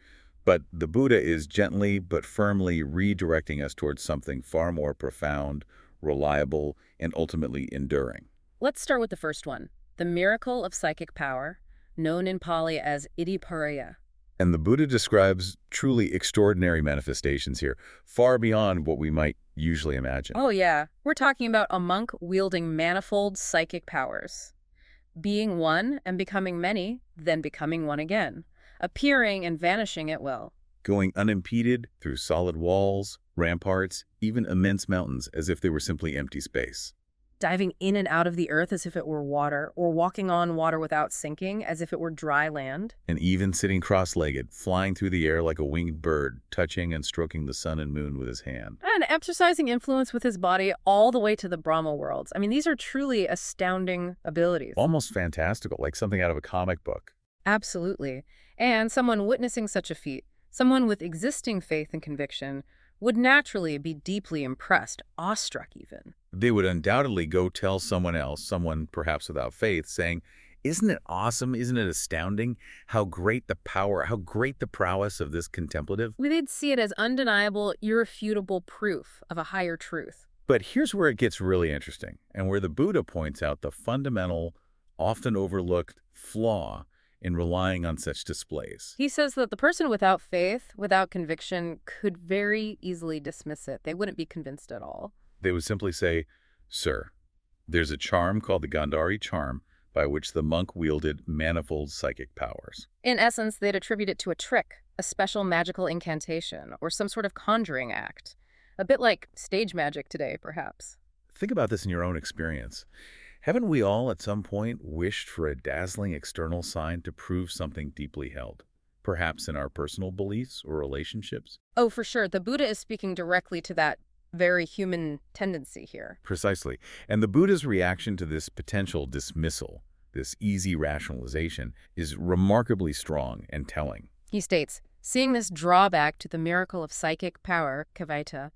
but the Buddha is gently but firmly redirecting us towards something far more profound, reliable, and ultimately enduring. let's start with the first one the miracle of psychic power, known in Pali as Iddhipariya. And the Buddha describes truly extraordinary manifestations here, far beyond what we might usually imagine. Oh, yeah. We're talking about a monk wielding manifold psychic powers. Being one and becoming many, then becoming one again. Appearing and vanishing at will. Going unimpeded through solid walls, ramparts, even immense mountains as if they were simply empty space. Diving in and out of the earth as if it were water, or walking on water without sinking as if it were dry land. And even sitting cross-legged, flying through the air like a winged bird, touching and stroking the sun and moon with his hand. And exercising influence with his body all the way to the Brahma worlds. I mean, these are truly astounding abilities. Almost fantastical, like something out of a comic book. Absolutely. And someone witnessing such a feat, someone with existing faith and conviction, would naturally be deeply impressed, awestruck even. They would undoubtedly go tell someone else, someone perhaps without faith, saying, isn't it awesome? Isn't it astounding how great the power, how great the prowess of this contemplative? They'd see it as undeniable, irrefutable proof of a higher truth. But here's where it gets really interesting, and where the Buddha points out the fundamental, often overlooked flaw in relying on such displays. He says that the person without faith, without conviction, could very easily dismiss it. They wouldn't be convinced at all. They would simply say, Sir, there's a charm called the Gandhari charm by which the monk wielded manifold psychic powers. In essence, they'd attribute it to a trick, a special magical incantation, or some sort of conjuring act. A bit like stage magic today, perhaps. Think about this in your own experience. Haven't we all at some point wished for a dazzling external sign to prove something deeply held? Perhaps in our personal beliefs or relationships? Oh, for sure. The Buddha is speaking directly to that very human tendency here. Precisely. And the Buddha's reaction to this potential dismissal, this easy rationalization, is remarkably strong and telling. He states, seeing this drawback to the miracle of psychic power, Kevatta,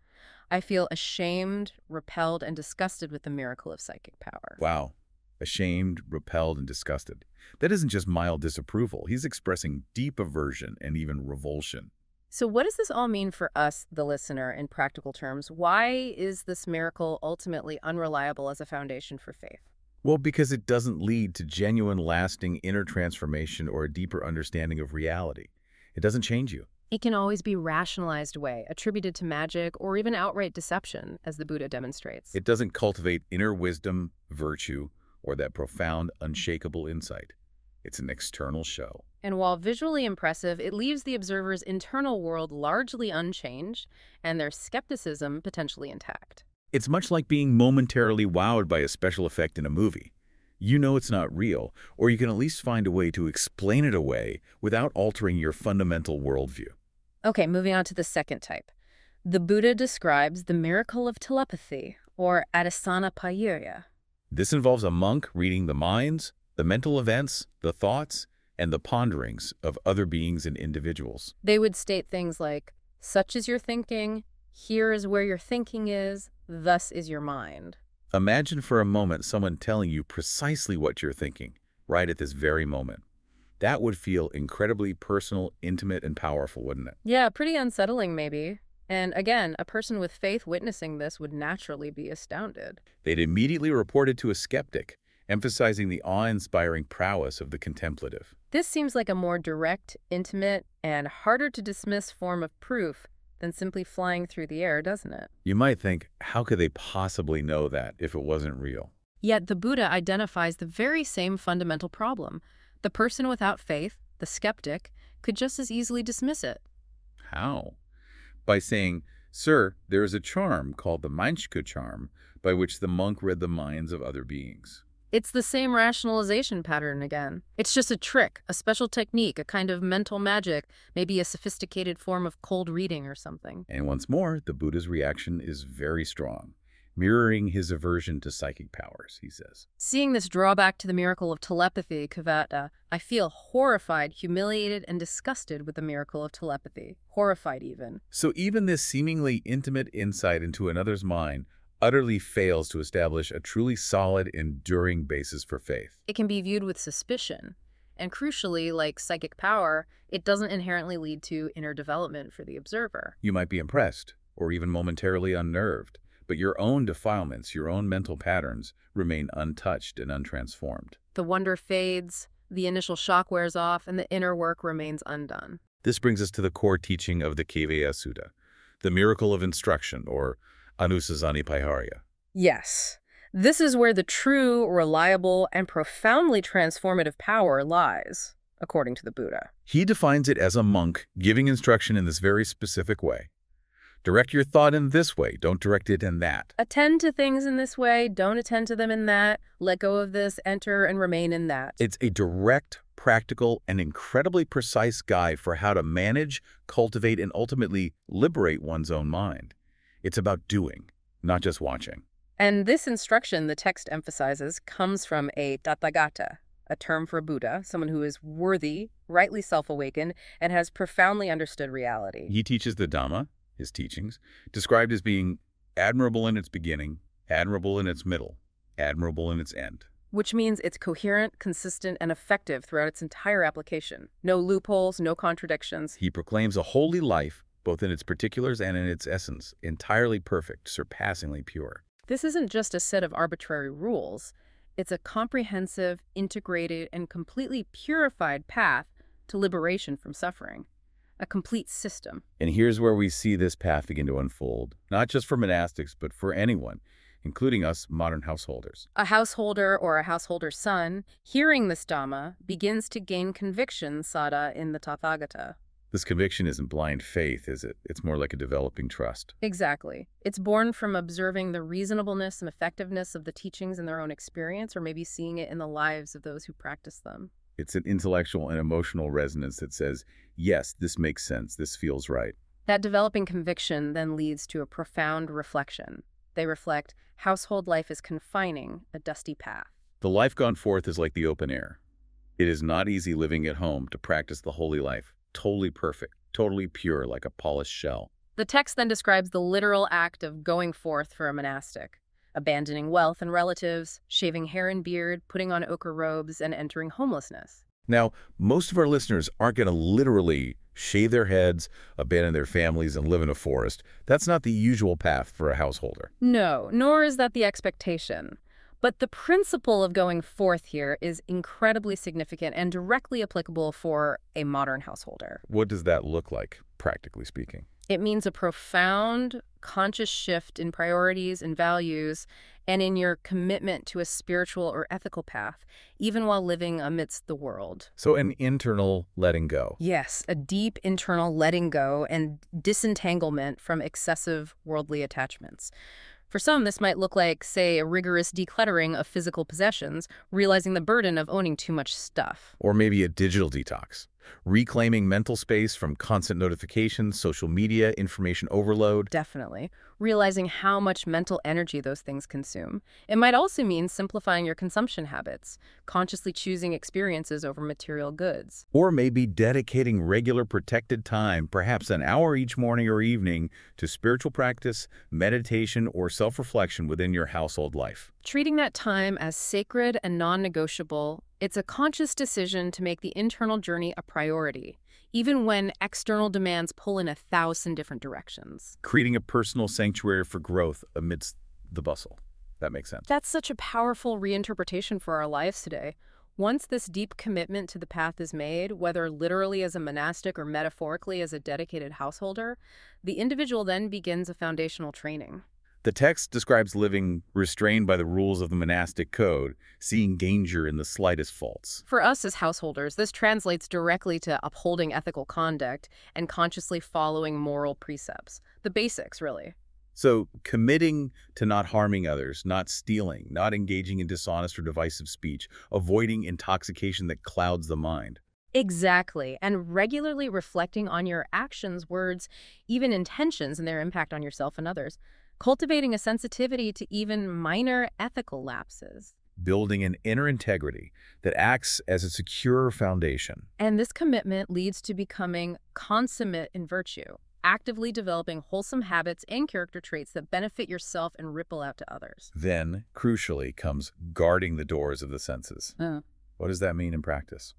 I feel ashamed, repelled, and disgusted with the miracle of psychic power. Wow. Ashamed, repelled, and disgusted. That isn't just mild disapproval. He's expressing deep aversion and even revulsion. So what does this all mean for us, the listener, in practical terms? Why is this miracle ultimately unreliable as a foundation for faith? Well, because it doesn't lead to genuine, lasting inner transformation or a deeper understanding of reality. It doesn't change you. It can always be rationalized away, attributed to magic, or even outright deception, as the Buddha demonstrates. It doesn't cultivate inner wisdom, virtue, or that profound, unshakable insight. It's an external show. And while visually impressive, it leaves the observer's internal world largely unchanged and their skepticism potentially intact. It's much like being momentarily wowed by a special effect in a movie. You know it's not real, or you can at least find a way to explain it away without altering your fundamental worldview. Okay, moving on to the second type. The Buddha describes the miracle of telepathy, or Adisanapayurya. This involves a monk reading the minds, the mental events, the thoughts, and the ponderings of other beings and individuals. They would state things like, such is your thinking, here is where your thinking is, thus is your mind. Imagine for a moment someone telling you precisely what you're thinking, right at this very moment. That would feel incredibly personal, intimate, and powerful, wouldn't it? Yeah, pretty unsettling maybe. And again, a person with faith witnessing this would naturally be astounded. They'd immediately report it to a skeptic, emphasizing the awe-inspiring prowess of the contemplative. This seems like a more direct, intimate, and harder to dismiss form of proof than simply flying through the air, doesn't it? You might think, how could they possibly know that if it wasn't real? Yet the Buddha identifies the very same fundamental problem. The person without faith, the skeptic, could just as easily dismiss it. How? By saying, Sir, there is a charm called the Manika charm, by which the monk read the minds of other beings. It's the same rationalization pattern again. It's just a trick, a special technique, a kind of mental magic, maybe a sophisticated form of cold reading or something. And once more, the Buddha's reaction is very strong, mirroring his aversion to psychic powers, he says. Seeing this drawback to the miracle of telepathy, Kevatta, I feel horrified, humiliated, and disgusted with the miracle of telepathy. Horrified even. So even this seemingly intimate insight into another's mind utterly fails to establish a truly solid, enduring basis for faith. It can be viewed with suspicion. And crucially, like psychic power, it doesn't inherently lead to inner development for the observer. You might be impressed, or even momentarily unnerved, but your own defilements, your own mental patterns, remain untouched and untransformed. The wonder fades, the initial shock wears off, and the inner work remains undone. This brings us to the core teaching of the Kevatta Sutta, the miracle of instruction, or Anusasani Patihariya. Yes. This is where the true, reliable, and profoundly transformative power lies, according to the Buddha. He defines it as a monk giving instruction in this very specific way. Direct your thought in this way, don't direct it in that. Attend to things in this way, don't attend to them in that. Let go of this, enter and remain in that. It's a direct, practical, and incredibly precise guide for how to manage, cultivate, and ultimately liberate one's own mind. It's about doing, not just watching. And this instruction the text emphasizes comes from a Tathagata, a term for a Buddha, someone who is worthy, rightly self-awakened, and has profoundly understood reality. He teaches the Dhamma, his teachings, described as being admirable in its beginning, admirable in its middle, admirable in its end. Which means it's coherent, consistent, and effective throughout its entire application. No loopholes, no contradictions. He proclaims a holy life, both in its particulars and in its essence, entirely perfect, surpassingly pure. This isn't just a set of arbitrary rules. It's a comprehensive, integrated, and completely purified path to liberation from suffering. A complete system. And here's where we see this path begin to unfold, not just for monastics, but for anyone, including us modern householders. A householder or a householder's son, hearing this Dhamma, begins to gain conviction, saddha, in the Tathagata. This conviction isn't blind faith, is it? It's more like a developing trust. Exactly. It's born from observing the reasonableness and effectiveness of the teachings in their own experience, or maybe seeing it in the lives of those who practice them. It's an intellectual and emotional resonance that says, yes, this makes sense, this feels right. That developing conviction then leads to a profound reflection. They reflect, household life is confining, a dusty path. The life gone forth is like the open air. It is not easy living at home to practice the holy life, totally perfect, totally pure like a polished shell. The text then describes the literal act of going forth for a monastic, abandoning wealth and relatives, shaving hair and beard, putting on ochre robes, and entering homelessness. Now, most of our listeners aren't going to literally shave their heads, abandon their families, and live in a forest. That's not the usual path for a householder. No, nor is that the expectation. But the principle of going forth here is incredibly significant and directly applicable for a modern householder. What does that look like, practically speaking? It means a profound, conscious shift in priorities and values and in your commitment to a spiritual or ethical path, even while living amidst the world. So an internal letting go. Yes, a deep internal letting go and disentanglement from excessive worldly attachments. For some, this might look like, say, a rigorous decluttering of physical possessions, realizing the burden of owning too much stuff. Or maybe a digital detox, reclaiming mental space from constant notifications, social media, information overload. Definitely. Realizing how much mental energy those things consume. It might also mean simplifying your consumption habits, consciously choosing experiences over material goods. Or maybe dedicating regular protected time, perhaps an hour each morning or evening, to spiritual practice, meditation, or self-reflection within your household life. Treating that time as sacred and non-negotiable, it's a conscious decision to make the internal journey a priority, even when external demands pull in a thousand different directions. Creating a personal sanctuary for growth amidst the bustle. That makes sense. That's such a powerful reinterpretation for our lives today. Once this deep commitment to the path is made, whether literally as a monastic or metaphorically as a dedicated householder, the individual then begins a foundational training. The text describes living restrained by the rules of the monastic code, seeing danger in the slightest faults. For us as householders, this translates directly to upholding ethical conduct and consciously following moral precepts. The basics, really. So, committing to not harming others, not stealing, not engaging in dishonest or divisive speech, avoiding intoxication that clouds the mind. Exactly. And regularly reflecting on your actions, words, even intentions and their impact on yourself and others cultivating a sensitivity to even minor ethical lapses. Building an inner integrity that acts as a secure foundation. And this commitment leads to becoming consummate in virtue, actively developing wholesome habits and character traits that benefit yourself and ripple out to others. Then, crucially, comes guarding the doors of the senses. Uh. What does that mean in practice?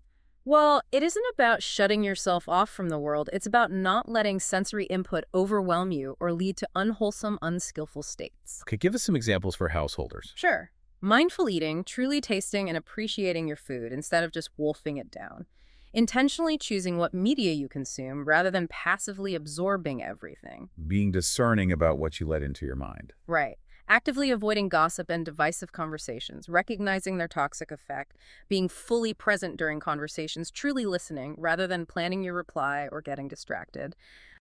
Well, it isn't about shutting yourself off from the world. It's about not letting sensory input overwhelm you or lead to unwholesome, unskillful states. Okay, give us some examples for householders. Sure. Mindful eating, truly tasting and appreciating your food instead of just wolfing it down. Intentionally choosing what media you consume rather than passively absorbing everything. Being discerning about what you let into your mind. Right. Actively avoiding gossip and divisive conversations, recognizing their toxic effect, being fully present during conversations, truly listening rather than planning your reply or getting distracted.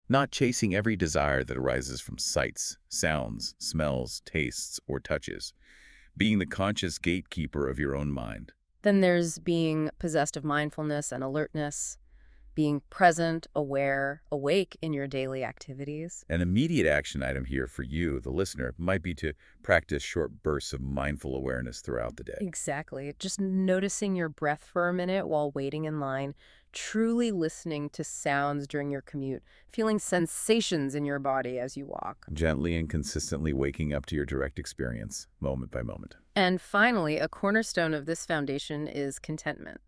Not chasing every desire that arises from sights, sounds, smells, tastes, or touches. Being the conscious gatekeeper of your own mind. Then there's being possessed of mindfulness and alertness, being present, aware, awake in your daily activities. An immediate action item here for you, the listener, might be to practice short bursts of mindful awareness throughout the day. Exactly. Just noticing your breath for a minute while waiting in line, truly listening to sounds during your commute, feeling sensations in your body as you walk. Gently and consistently waking up to your direct experience, moment by moment. And finally, a cornerstone of this foundation is contentment.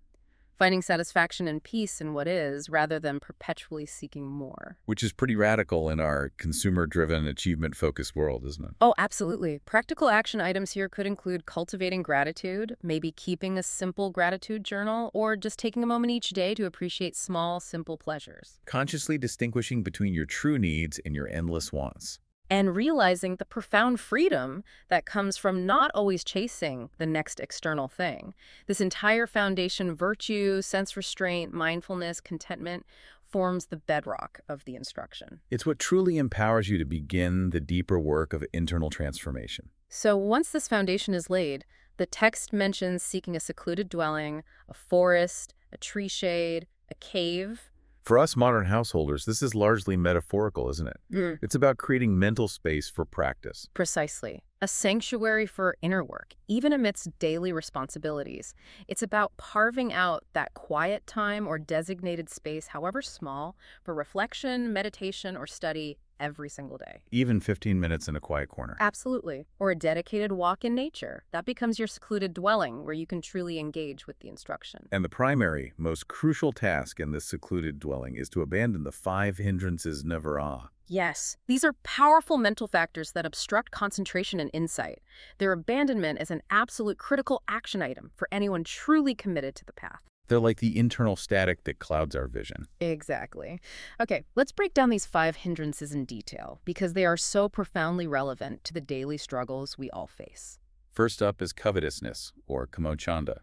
Finding satisfaction and peace in what is rather than perpetually seeking more. Which is pretty radical in our consumer-driven, achievement-focused world, isn't it? Oh, absolutely. Practical action items here could include cultivating gratitude, maybe keeping a simple gratitude journal, or just taking a moment each day to appreciate small, simple pleasures. Consciously distinguishing between your true needs and your endless wants and realizing the profound freedom that comes from not always chasing the next external thing. This entire foundation, virtue, sense restraint, mindfulness, contentment, forms the bedrock of the instruction. It's what truly empowers you to begin the deeper work of internal transformation. So once this foundation is laid, the text mentions seeking a secluded dwelling, a forest, a tree shade, a cave, for us modern householders, this is largely metaphorical, isn't it? Mm. It's about creating mental space for practice. Precisely. A sanctuary for inner work, even amidst daily responsibilities. It's about carving out that quiet time or designated space, however small, for reflection, meditation, or study every single day. Even 15 minutes in a quiet corner. Absolutely. Or a dedicated walk in nature. That becomes your secluded dwelling where you can truly engage with the instruction. And the primary, most crucial task in this secluded dwelling is to abandon the five hindrances nevara. Ah. Yes, these are powerful mental factors that obstruct concentration and insight. Their abandonment is an absolute critical action item for anyone truly committed to the path. They're like the internal static that clouds our vision. Exactly. Okay, let's break down these five hindrances in detail because they are so profoundly relevant to the daily struggles we all face. First up is covetousness, or kamacchanda,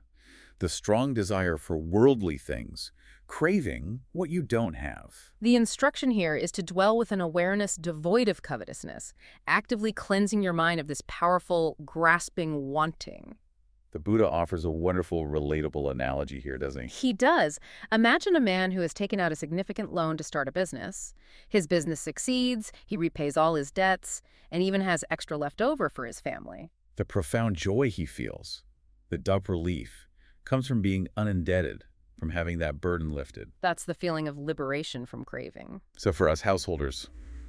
the strong desire for worldly things, craving what you don't have. The instruction here is to dwell with an awareness devoid of covetousness, actively cleansing your mind of this powerful, grasping wanting. The Buddha offers a wonderful, relatable analogy here, doesn't he? He does. Imagine a man who has taken out a significant loan to start a business. His business succeeds, he repays all his debts, and even has extra left over for his family. The profound joy he feels, the deep relief, comes from being unindebted, from having that burden lifted. That's the feeling of liberation from craving. So for us householders,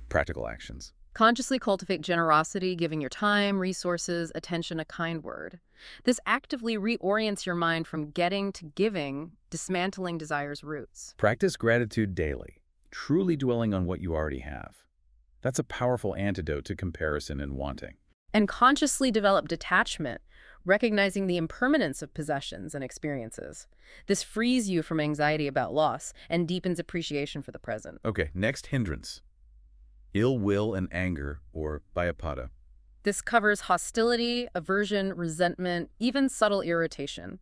practical actions. Consciously cultivate generosity, giving your time, resources, attention, a kind word. This actively reorients your mind from getting to giving, dismantling desire's roots. Practice gratitude daily, truly dwelling on what you already have. That's a powerful antidote to comparison and wanting. And consciously develop detachment, recognizing the impermanence of possessions and experiences. This frees you from anxiety about loss and deepens appreciation for the present. Okay, next hindrance ill will and anger, or bhyapada. This covers hostility, aversion, resentment, even subtle irritation.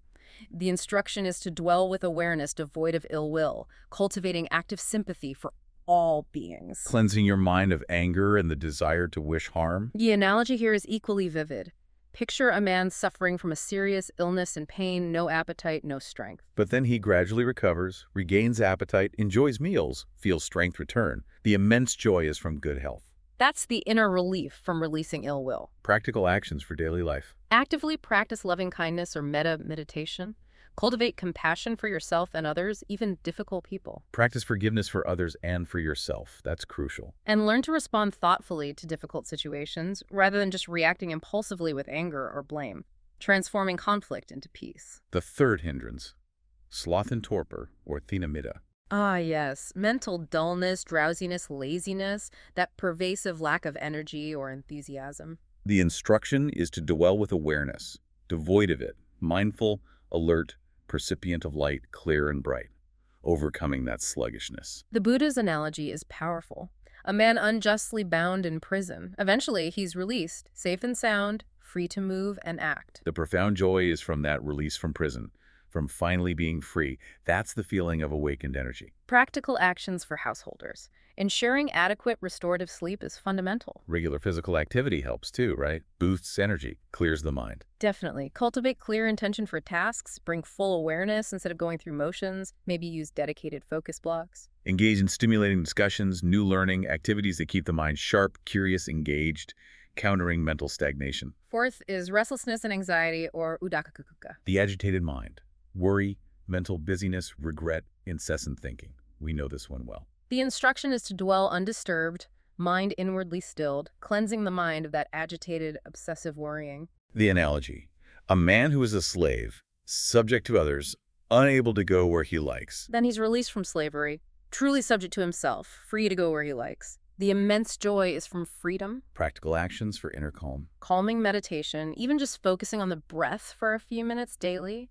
The instruction is to dwell with awareness devoid of ill will, cultivating active sympathy for all beings. Cleansing your mind of anger and the desire to wish harm? The analogy here is equally vivid. Picture a man suffering from a serious illness and pain, no appetite, no strength. But then he gradually recovers, regains appetite, enjoys meals, feels strength return. The immense joy is from good health. That's the inner relief from releasing ill will. Practical actions for daily life. Actively practice loving kindness or metta meditation. Cultivate compassion for yourself and others, even difficult people. Practice forgiveness for others and for yourself. That's crucial. And learn to respond thoughtfully to difficult situations rather than just reacting impulsively with anger or blame, transforming conflict into peace. The third hindrance sloth and torpor, or thinamiddha. Ah, yes. Mental dullness, drowsiness, laziness, that pervasive lack of energy or enthusiasm. The instruction is to dwell with awareness, devoid of it, mindful, alert, percipient of light, clear and bright, overcoming that sluggishness. The Buddha's analogy is powerful. A man unjustly bound in prison. Eventually, he's released, safe and sound, free to move and act. The profound joy is from that release from prison, from finally being free. That's the feeling of awakened energy. Practical actions for householders. Ensuring adequate restorative sleep is fundamental. Regular physical activity helps too, right? Boosts energy, clears the mind. Definitely. Cultivate clear intention for tasks, bring full awareness instead of going through motions, maybe use dedicated focus blocks. Engage in stimulating discussions, new learning, activities that keep the mind sharp, curious, engaged, countering mental stagnation. Fourth is restlessness and anxiety or uddhacca-kukkucca. The agitated mind, worry, mental busyness, regret, incessant thinking. We know this one well. The instruction is to dwell undisturbed, mind inwardly stilled, cleansing the mind of that agitated, obsessive worrying. The analogy. A man who is a slave, subject to others, unable to go where he likes. Then he's released from slavery, truly subject to himself, free to go where he likes. The immense joy is from freedom, Practical actions for inner calm. calming meditation, even just focusing on the breath for a few minutes daily.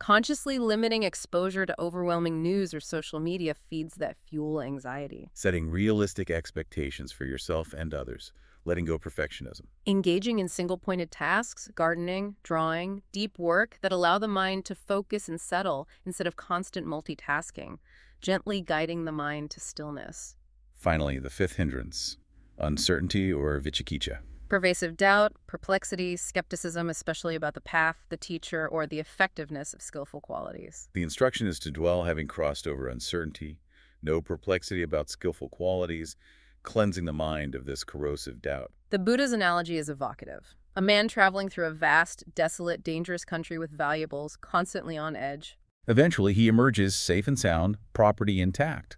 Consciously limiting exposure to overwhelming news or social media feeds that fuel anxiety. Setting realistic expectations for yourself and others. Letting go of perfectionism. Engaging in single pointed tasks, gardening, drawing, deep work that allow the mind to focus and settle instead of constant multitasking, gently guiding the mind to stillness. Finally, the fifth hindrance. Uncertainty or vicikiccha. Pervasive doubt, perplexity, skepticism, especially about the path, the teacher, or the effectiveness of skillful qualities. The instruction is to dwell having crossed over uncertainty, no perplexity about skillful qualities, cleansing the mind of this corrosive doubt. The Buddha's analogy is evocative. A man traveling through a vast, desolate, dangerous country with valuables, constantly on edge. Eventually, he emerges safe and sound, property intact.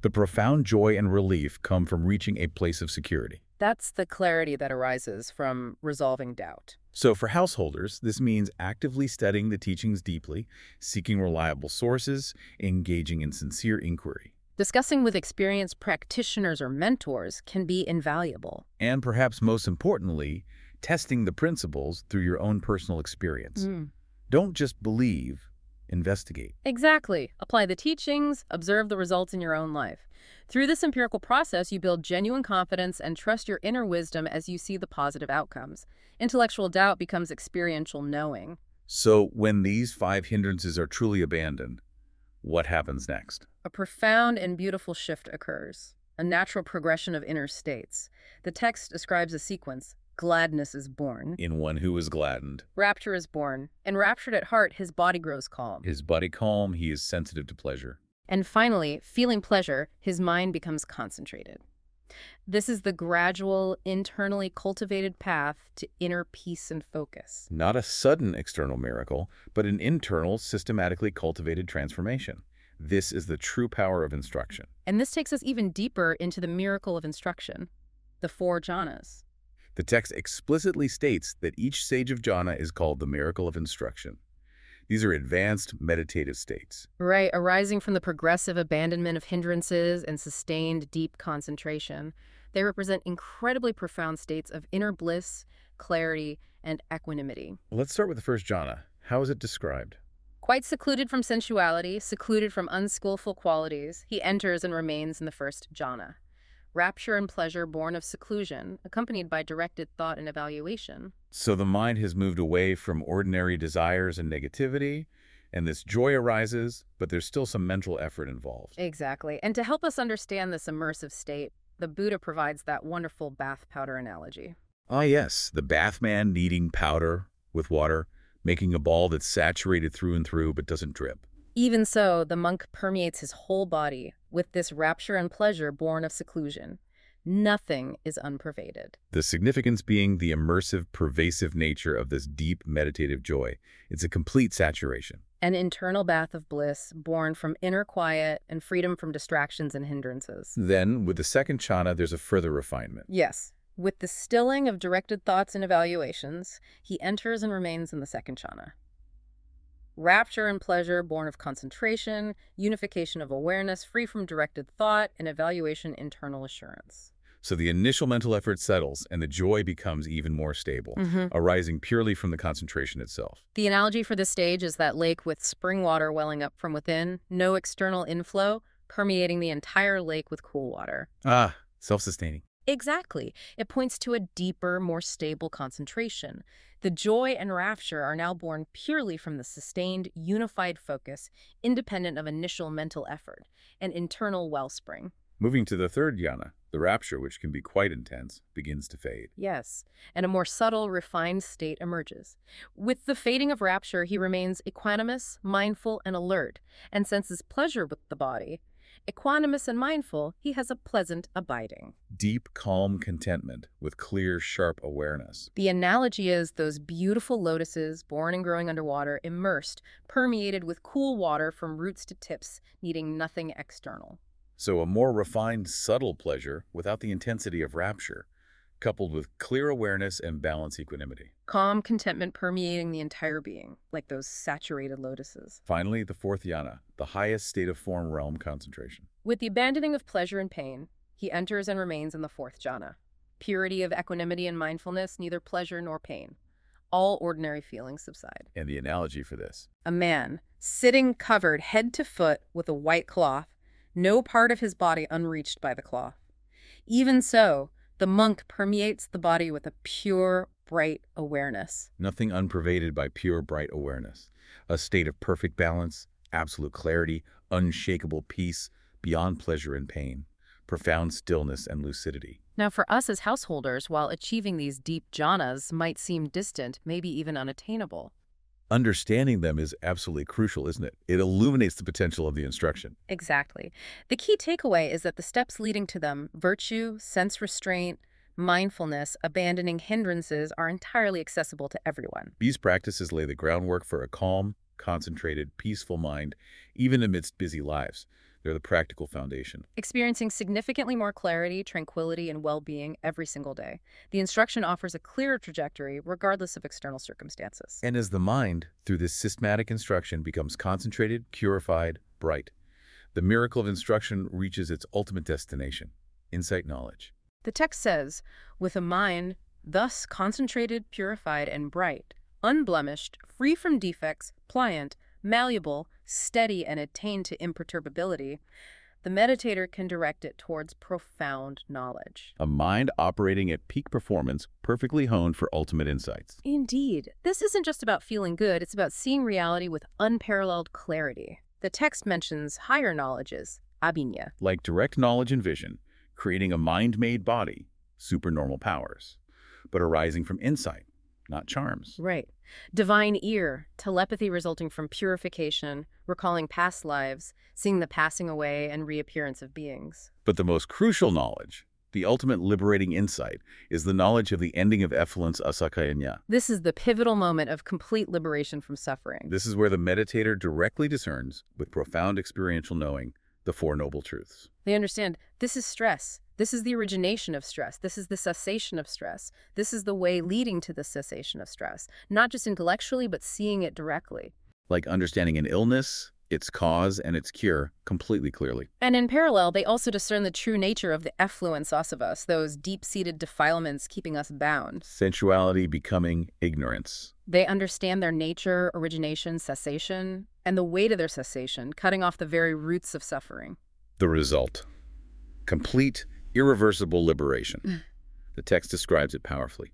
The profound joy and relief come from reaching a place of security. That's the clarity that arises from resolving doubt. So for householders, this means actively studying the teachings deeply, seeking reliable sources, engaging in sincere inquiry, Discussing with experienced practitioners or mentors can be invaluable. and perhaps most importantly, testing the principles through your own personal experience. Mm. Don't just believe, investigate. Exactly. Apply the teachings, observe the results in your own life. Through this empirical process, you build genuine confidence and trust your inner wisdom as you see the positive outcomes. Intellectual doubt becomes experiential knowing. So when these five hindrances are truly abandoned, what happens next? A profound and beautiful shift occurs, a natural progression of inner states. The text describes a sequence. Gladness is born. In one who is gladdened, Rapture is born. Enraptured at heart, his body grows calm. his body calm, he is sensitive to pleasure. And finally, feeling pleasure, his mind becomes concentrated. This is the gradual, internally cultivated path to inner peace and focus. Not a sudden external miracle, but an internal, systematically cultivated transformation. This is the true power of instruction. And this takes us even deeper into the miracle of instruction, the four jhanas. The text explicitly states that each stage of jhana is called the miracle of instruction. These are advanced meditative states. Right, arising from the progressive abandonment of hindrances and sustained deep concentration. They represent incredibly profound states of inner bliss, clarity, and equanimity. Let's start with the first jhana. How is it described? Quite secluded from sensuality, secluded from unskillful qualities, he enters and remains in the first jhana. Rapture and pleasure born of seclusion, accompanied by directed thought and evaluation. So the mind has moved away from ordinary desires and negativity, and this joy arises, but there's still some mental effort involved. Exactly. And to help us understand this immersive state, the Buddha provides that wonderful bath powder analogy. Ah, yes, the bathman kneading powder with water, making a ball that's saturated through and through but doesn't drip. Even so, the monk permeates his whole body with this rapture and pleasure born of seclusion. Nothing is unpervaded. The significance being the immersive, pervasive nature of this deep meditative joy. It's a complete saturation. An internal bath of bliss born from inner quiet and freedom from distractions and hindrances. Then, with the second jhana, there's a further refinement. Yes. With the stilling of directed thoughts and evaluations, he enters and remains in the second jhana. Rapture and pleasure born of concentration, unification of awareness free from directed thought, and evaluation internal assurance. So the initial mental effort settles, and the joy becomes even more stable, Mhm. arising purely from the concentration itself. The analogy for this stage is that lake with spring water welling up from within, no external inflow, permeating the entire lake with cool water. Ah, self-sustaining. Exactly. It points to a deeper, more stable concentration. The joy and rapture are now born purely from the sustained, unified focus, independent of initial mental effort, an internal wellspring. Moving to the third jhana, the rapture, which can be quite intense, begins to fade. Yes, and a more subtle, refined state emerges. With the fading of rapture, he remains equanimous, mindful, and alert, and senses pleasure with the body. Equanimous and mindful, he has a pleasant abiding. Deep, calm contentment with clear, sharp awareness. The analogy is those beautiful lotuses, born and growing underwater, immersed, permeated with cool water from roots to tips, needing nothing external. So a more refined, subtle pleasure without the intensity of rapture, coupled with clear awareness and balanced equanimity. Calm contentment permeating the entire being, like those saturated lotuses. Finally, the fourth jhana, the highest state of form realm concentration. With the abandoning of pleasure and pain, he enters and remains in the fourth jhana. Purity of equanimity and mindfulness, neither pleasure nor pain. All ordinary feelings subside. And the analogy for this. A man, sitting covered head to foot with a white cloth, no part of his body unreached by the cloth. Even so, the monk permeates the body with a pure, bright awareness. Nothing unpervaded by pure, bright awareness. A state of perfect balance, absolute clarity, unshakable peace, beyond pleasure and pain, profound stillness and lucidity. Now, for us as householders, while achieving these deep jhanas might seem distant, maybe even unattainable, Understanding them is absolutely crucial, isn't it? It illuminates the potential of the instruction. Exactly. The key takeaway is that the steps leading to them virtue, sense restraint, mindfulness, abandoning hindrances are entirely accessible to everyone. These practices lay the groundwork for a calm, concentrated, peaceful mind, even amidst busy lives. They're the practical foundation. Experiencing significantly more clarity, tranquility, and well being every single day. The instruction offers a clearer trajectory regardless of external circumstances. And as the mind, through this systematic instruction, becomes concentrated, purified, bright, the miracle of instruction reaches its ultimate destination insight knowledge. The text says, with a mind thus concentrated, purified, and bright, unblemished, free from defects, pliant, malleable, steady, and attained to imperturbability, the meditator can direct it towards profound knowledge. A mind operating at peak performance, perfectly honed for ultimate insights. Indeed. This isn't just about feeling good, it's about seeing reality with unparalleled clarity. The text mentions higher knowledges, abhinya. Like direct knowledge and vision, creating a mind-made body, supernormal powers, but arising from insight, not charms. Right. Divine ear, telepathy resulting from purification, recalling past lives, seeing the passing away and reappearance of beings. But the most crucial knowledge, the ultimate liberating insight, is the knowledge of the ending of effluence asakayanya. This is the pivotal moment of complete liberation from suffering. This is where the meditator directly discerns, with profound experiential knowing, the Four Noble Truths. They understand this is stress. This is the origination of stress. This is the cessation of stress. This is the way leading to the cessation of stress, not just intellectually, but seeing it directly. Like understanding an illness, its cause, and its cure completely clearly. And in parallel, they also discern the true nature of the effluence off of us, those deep-seated defilements keeping us bound. Sensuality becoming ignorance. They understand their nature, origination, cessation, and the way to their cessation, cutting off the very roots of suffering. The result complete, irreversible liberation. Mm. the text describes it powerfully.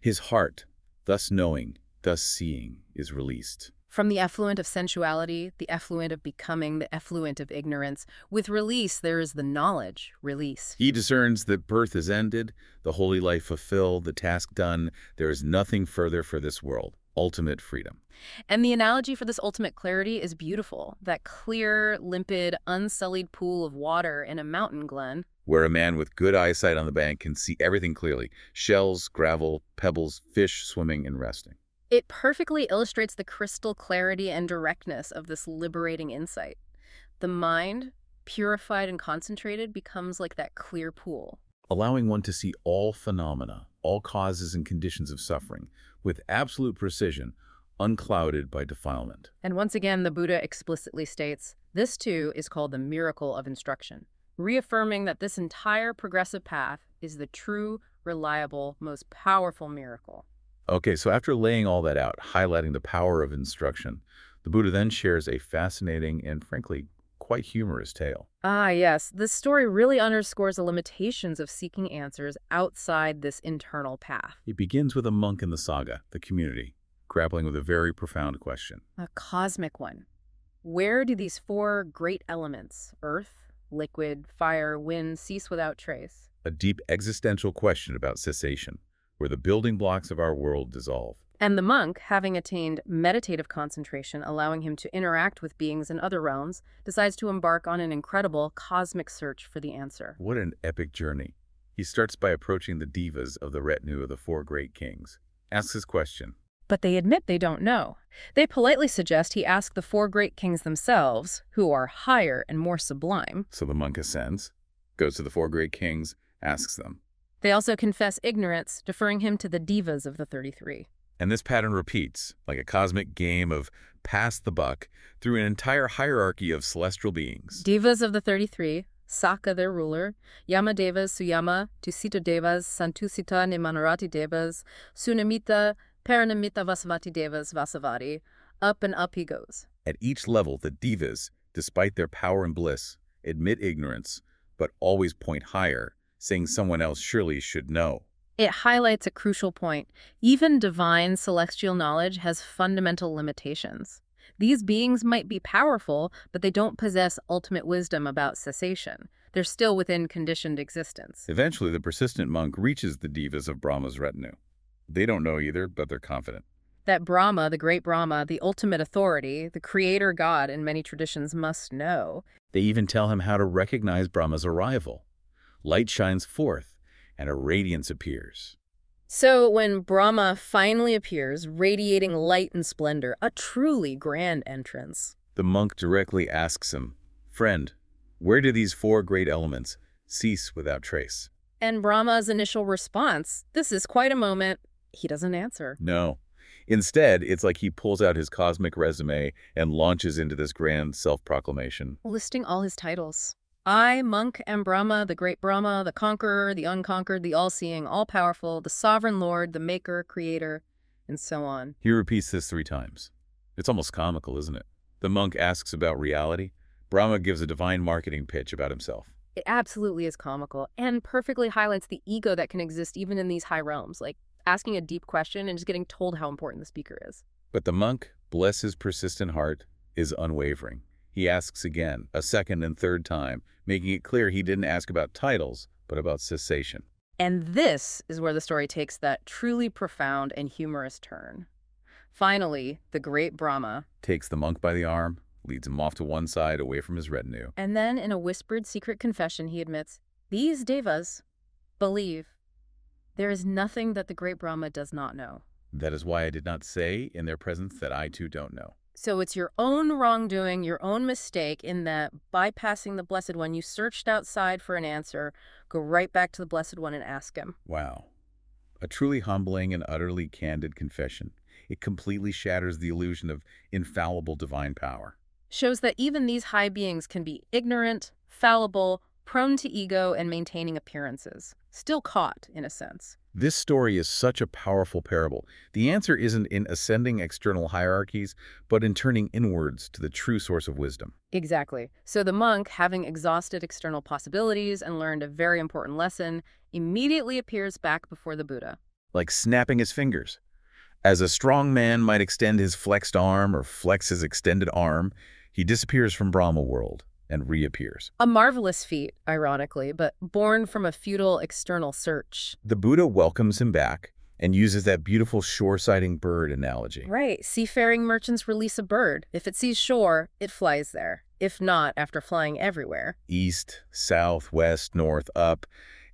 His heart, thus knowing, thus seeing, is released. From the effluent of sensuality, the effluent of becoming, the effluent of ignorance, with release there is the knowledge, release. He discerns that birth is ended, the holy life fulfilled, the task done. There is nothing further for this world. Ultimate freedom. And the analogy for this ultimate clarity is beautiful. That clear, limpid, unsullied pool of water in a mountain glen. Where a man with good eyesight on the bank can see everything clearly shells, gravel, pebbles, fish swimming and resting. It perfectly illustrates the crystal clarity and directness of this liberating insight. The mind, purified and concentrated, becomes like that clear pool. Allowing one to see all phenomena, all causes and conditions of suffering, with absolute precision, unclouded by defilement. And once again, the Buddha explicitly states this too is called the miracle of instruction, reaffirming that this entire progressive path is the true, reliable, most powerful miracle. Okay, so after laying all that out, highlighting the power of instruction, the Buddha then shares a fascinating and frankly quite humorous tale. Ah, yes. This story really underscores the limitations of seeking answers outside this internal path. It begins with a monk in the sangha, the community, grappling with a very profound question. A cosmic one. Where do these four great elements, earth, liquid, fire, wind, cease without trace? A deep existential question about cessation, where the building blocks of our world dissolve. And the monk, having attained meditative concentration, allowing him to interact with beings in other realms, decides to embark on an incredible cosmic search for the answer. What an epic journey. He starts by approaching the devas of the retinue of the four great kings, asks his question. But they admit they don't know. They politely suggest he ask the four great kings themselves, who are higher and more sublime. So the monk ascends, goes to the four great kings, asks them. They also confess ignorance, deferring him to the devas of the 33. And this pattern repeats, like a cosmic game of pass the buck, through an entire hierarchy of celestial beings. Devas of the 33, Sakka their ruler, Yamadevas, Suyama, Tusita Devas, Santusita Nimmanarati Devas, Sunimmita, Paranimmita Vasavatti Devas, Vasavatti. Up and up he goes. At each level, the devas, despite their power and bliss, admit ignorance, but always point higher, saying someone else surely should know. It highlights a crucial point. Even divine celestial knowledge has fundamental limitations. These beings might be powerful, but they don't possess ultimate wisdom about cessation. They're still within conditioned existence. Eventually, the persistent monk reaches the devas of Brahma's retinue. They don't know either, but they're confident. That Brahma, the great Brahma, the ultimate authority, the creator god in many traditions must know. They even tell him how to recognize Brahma's arrival. Light shines forth, and a radiance appears. So when Brahma finally appears, radiating light and splendor, a truly grand entrance. The monk directly asks him, Friend, where do these four great elements cease without trace? And Brahma's initial response, this is quite a moment, he doesn't answer. No. Instead, it's like he pulls out his cosmic resume and launches into this grand self-proclamation. Listing all his titles. I, monk, am Brahma, the great Brahma, the conqueror, the unconquered, the all-seeing, all-powerful, the sovereign lord, the maker, creator, and so on. He repeats this three times. It's almost comical, isn't it? The monk asks about reality. Brahma gives a divine marketing pitch about himself. It absolutely is comical and perfectly highlights the ego that can exist even in these high realms, like asking a deep question and just getting told how important the speaker is. But the monk, bless his persistent heart, is unwavering. He asks again, a second and third time, making it clear he didn't ask about titles, but about cessation. And this is where the story takes that truly profound and humorous turn. Finally, the great Brahma takes the monk by the arm, leads him off to one side away from his retinue. And then, in a whispered secret confession, he admits, These devas believe there is nothing that the great Brahma does not know. That is why I did not say in their presence that I too don't know. So it's your own wrongdoing, your own mistake in that bypassing the Blessed One, you searched outside for an answer, go right back to the Blessed One and ask him. Wow. A truly humbling and utterly candid confession. It completely shatters the illusion of infallible divine power. Shows that even these high beings can be ignorant, fallible, prone to ego, and maintaining appearances. Still caught, in a sense. This story is such a powerful parable. The answer isn't in ascending external hierarchies, but in turning inwards to the true source of wisdom. Exactly. So the monk, having exhausted external possibilities and learned a very important lesson, immediately appears back before the Buddha. Like snapping his fingers. As a strong man might extend his flexed arm or flex his extended arm, he disappears from Brahma world and reappears. A marvelous feat, ironically, but born from a futile external search. The Buddha welcomes him back and uses that beautiful shore-sighting bird analogy. Right. Seafaring merchants release a bird. If it sees shore, it flies there. If not, after flying everywhere. East, south, west, north, up,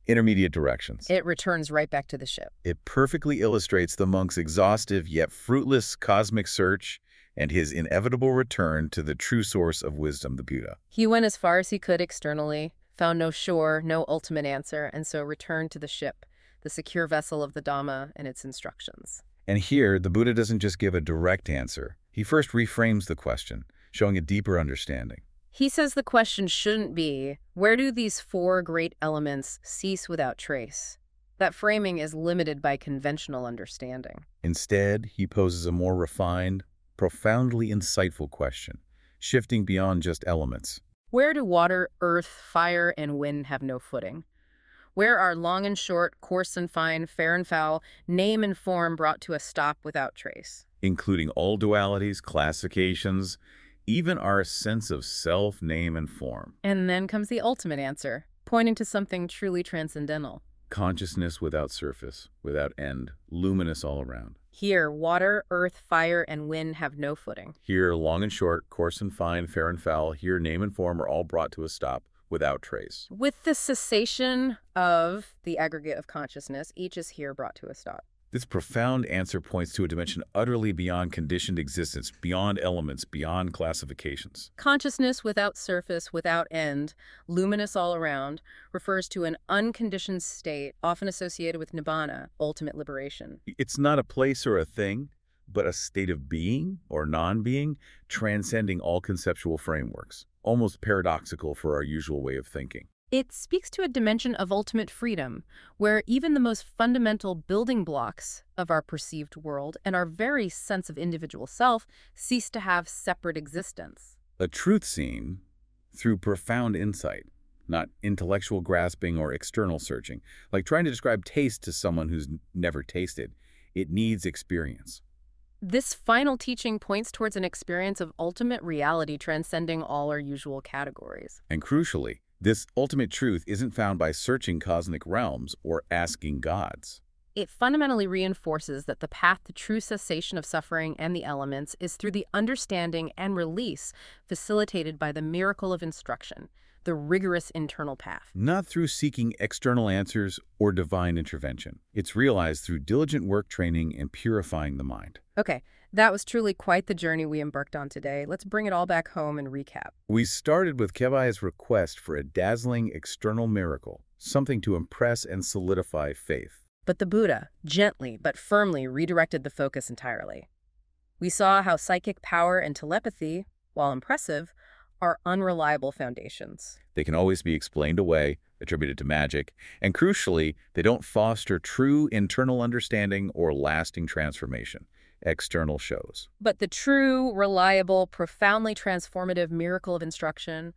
intermediate directions. It returns right back to the ship. It perfectly illustrates the monk's exhaustive yet fruitless cosmic search and his inevitable return to the true source of wisdom, the Buddha. He went as far as he could externally, found no shore, no ultimate answer, and so returned to the ship, the secure vessel of the Dhamma and its instructions. And here, the Buddha doesn't just give a direct answer. He first reframes the question, showing a deeper understanding. He says the question shouldn't be, where do these four great elements cease without trace? That framing is limited by conventional understanding. Instead, he poses a more refined, profoundly insightful question, shifting beyond just elements. Where do water, earth, fire, and wind have no footing? Where are long and short, coarse and fine, fair and foul, name and form brought to a stop without trace? including all dualities, classifications, even our sense of self, name, and form. And then comes the ultimate answer, pointing to something truly transcendental. Consciousness without surface, without end, luminous all around. Here, water, earth, fire, and wind have no footing. Here, long and short, coarse and fine, fair and foul, here, name and form are all brought to a stop without trace. With the cessation of the aggregate of consciousness, each is here brought to a stop. This profound answer points to a dimension utterly beyond conditioned existence, beyond elements, beyond classifications. Consciousness without surface, without end, luminous all around, refers to an unconditioned state, often associated with nibbana, ultimate liberation. It's not a place or a thing, but a state of being or non-being, transcending all conceptual frameworks, almost paradoxical for our usual way of thinking. It speaks to a dimension of ultimate freedom, where even the most fundamental building blocks of our perceived world and our very sense of individual self cease to have separate existence. A truth seen through profound insight, not intellectual grasping or external searching. Like trying to describe taste to someone who's never tasted. It needs experience. This final teaching points towards an experience of ultimate reality transcending all our usual categories. And crucially, this ultimate truth isn't found by searching cosmic realms or asking gods. It fundamentally reinforces that the path to true cessation of suffering and the elements is through the understanding and release facilitated by the miracle of instruction, the rigorous internal path. Not through seeking external answers or divine intervention. It's realized through diligent work training and purifying the mind. Okay, that was truly quite the journey we embarked on today. Let's bring it all back home and recap. We started with Kevatta's request for a dazzling external miracle, something to impress and solidify faith. But the Buddha, gently but firmly, redirected the focus entirely. We saw how psychic power and telepathy, while impressive, are unreliable foundations. They can always be explained away, attributed to magic, and crucially, they don't foster true internal understanding or lasting transformation external shows. But the true, reliable, profoundly transformative miracle of instruction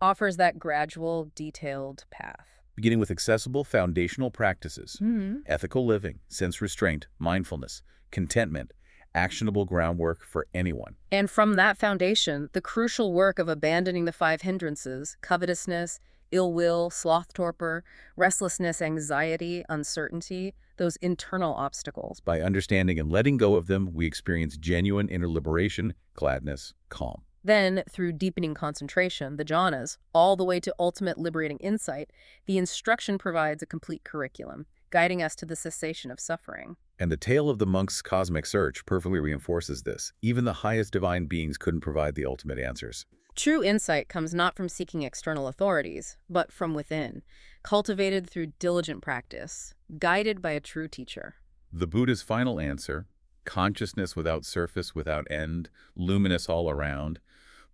offers that gradual, detailed path. Beginning with accessible foundational practices, Mhm. ethical living, sense restraint, mindfulness, contentment, actionable groundwork for anyone. And from that foundation, the crucial work of abandoning the five hindrances covetousness, ill will, sloth torpor, restlessness, anxiety, uncertainty those internal obstacles. By understanding and letting go of them, we experience genuine inner liberation, gladness, calm. Then, through deepening concentration, the jhanas, all the way to ultimate liberating insight, the instruction provides a complete curriculum, guiding us to the cessation of suffering. And the tale of the monk's cosmic search perfectly reinforces this. Even the highest divine beings couldn't provide the ultimate answers. True insight comes not from seeking external authorities, but from within, cultivated through diligent practice, guided by a true teacher. The Buddha's final answer, consciousness without surface, without end, luminous all around,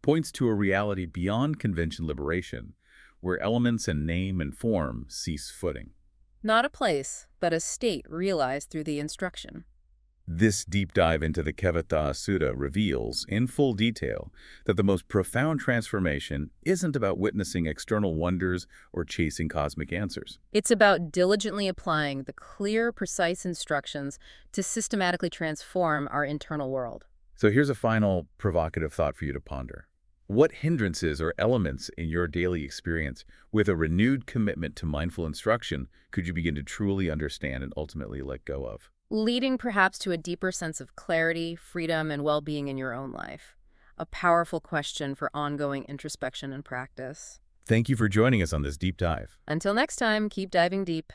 points to a reality beyond convention liberation, where elements and name and form cease footing. Not a place, but a state realized through the instruction. This deep dive into the Kevatta Sutta reveals, in full detail, that the most profound transformation isn't about witnessing external wonders or chasing cosmic answers. It's about diligently applying the clear, precise instructions to systematically transform our internal world. So here's a final provocative thought for you to ponder. What hindrances or elements in your daily experience, with a renewed commitment to mindful instruction, could you begin to truly understand and ultimately let go of? leading perhaps to a deeper sense of clarity, freedom, and well being in your own life. A powerful question for ongoing introspection and practice. Thank you for joining us on this deep dive. Until next time, keep diving deep.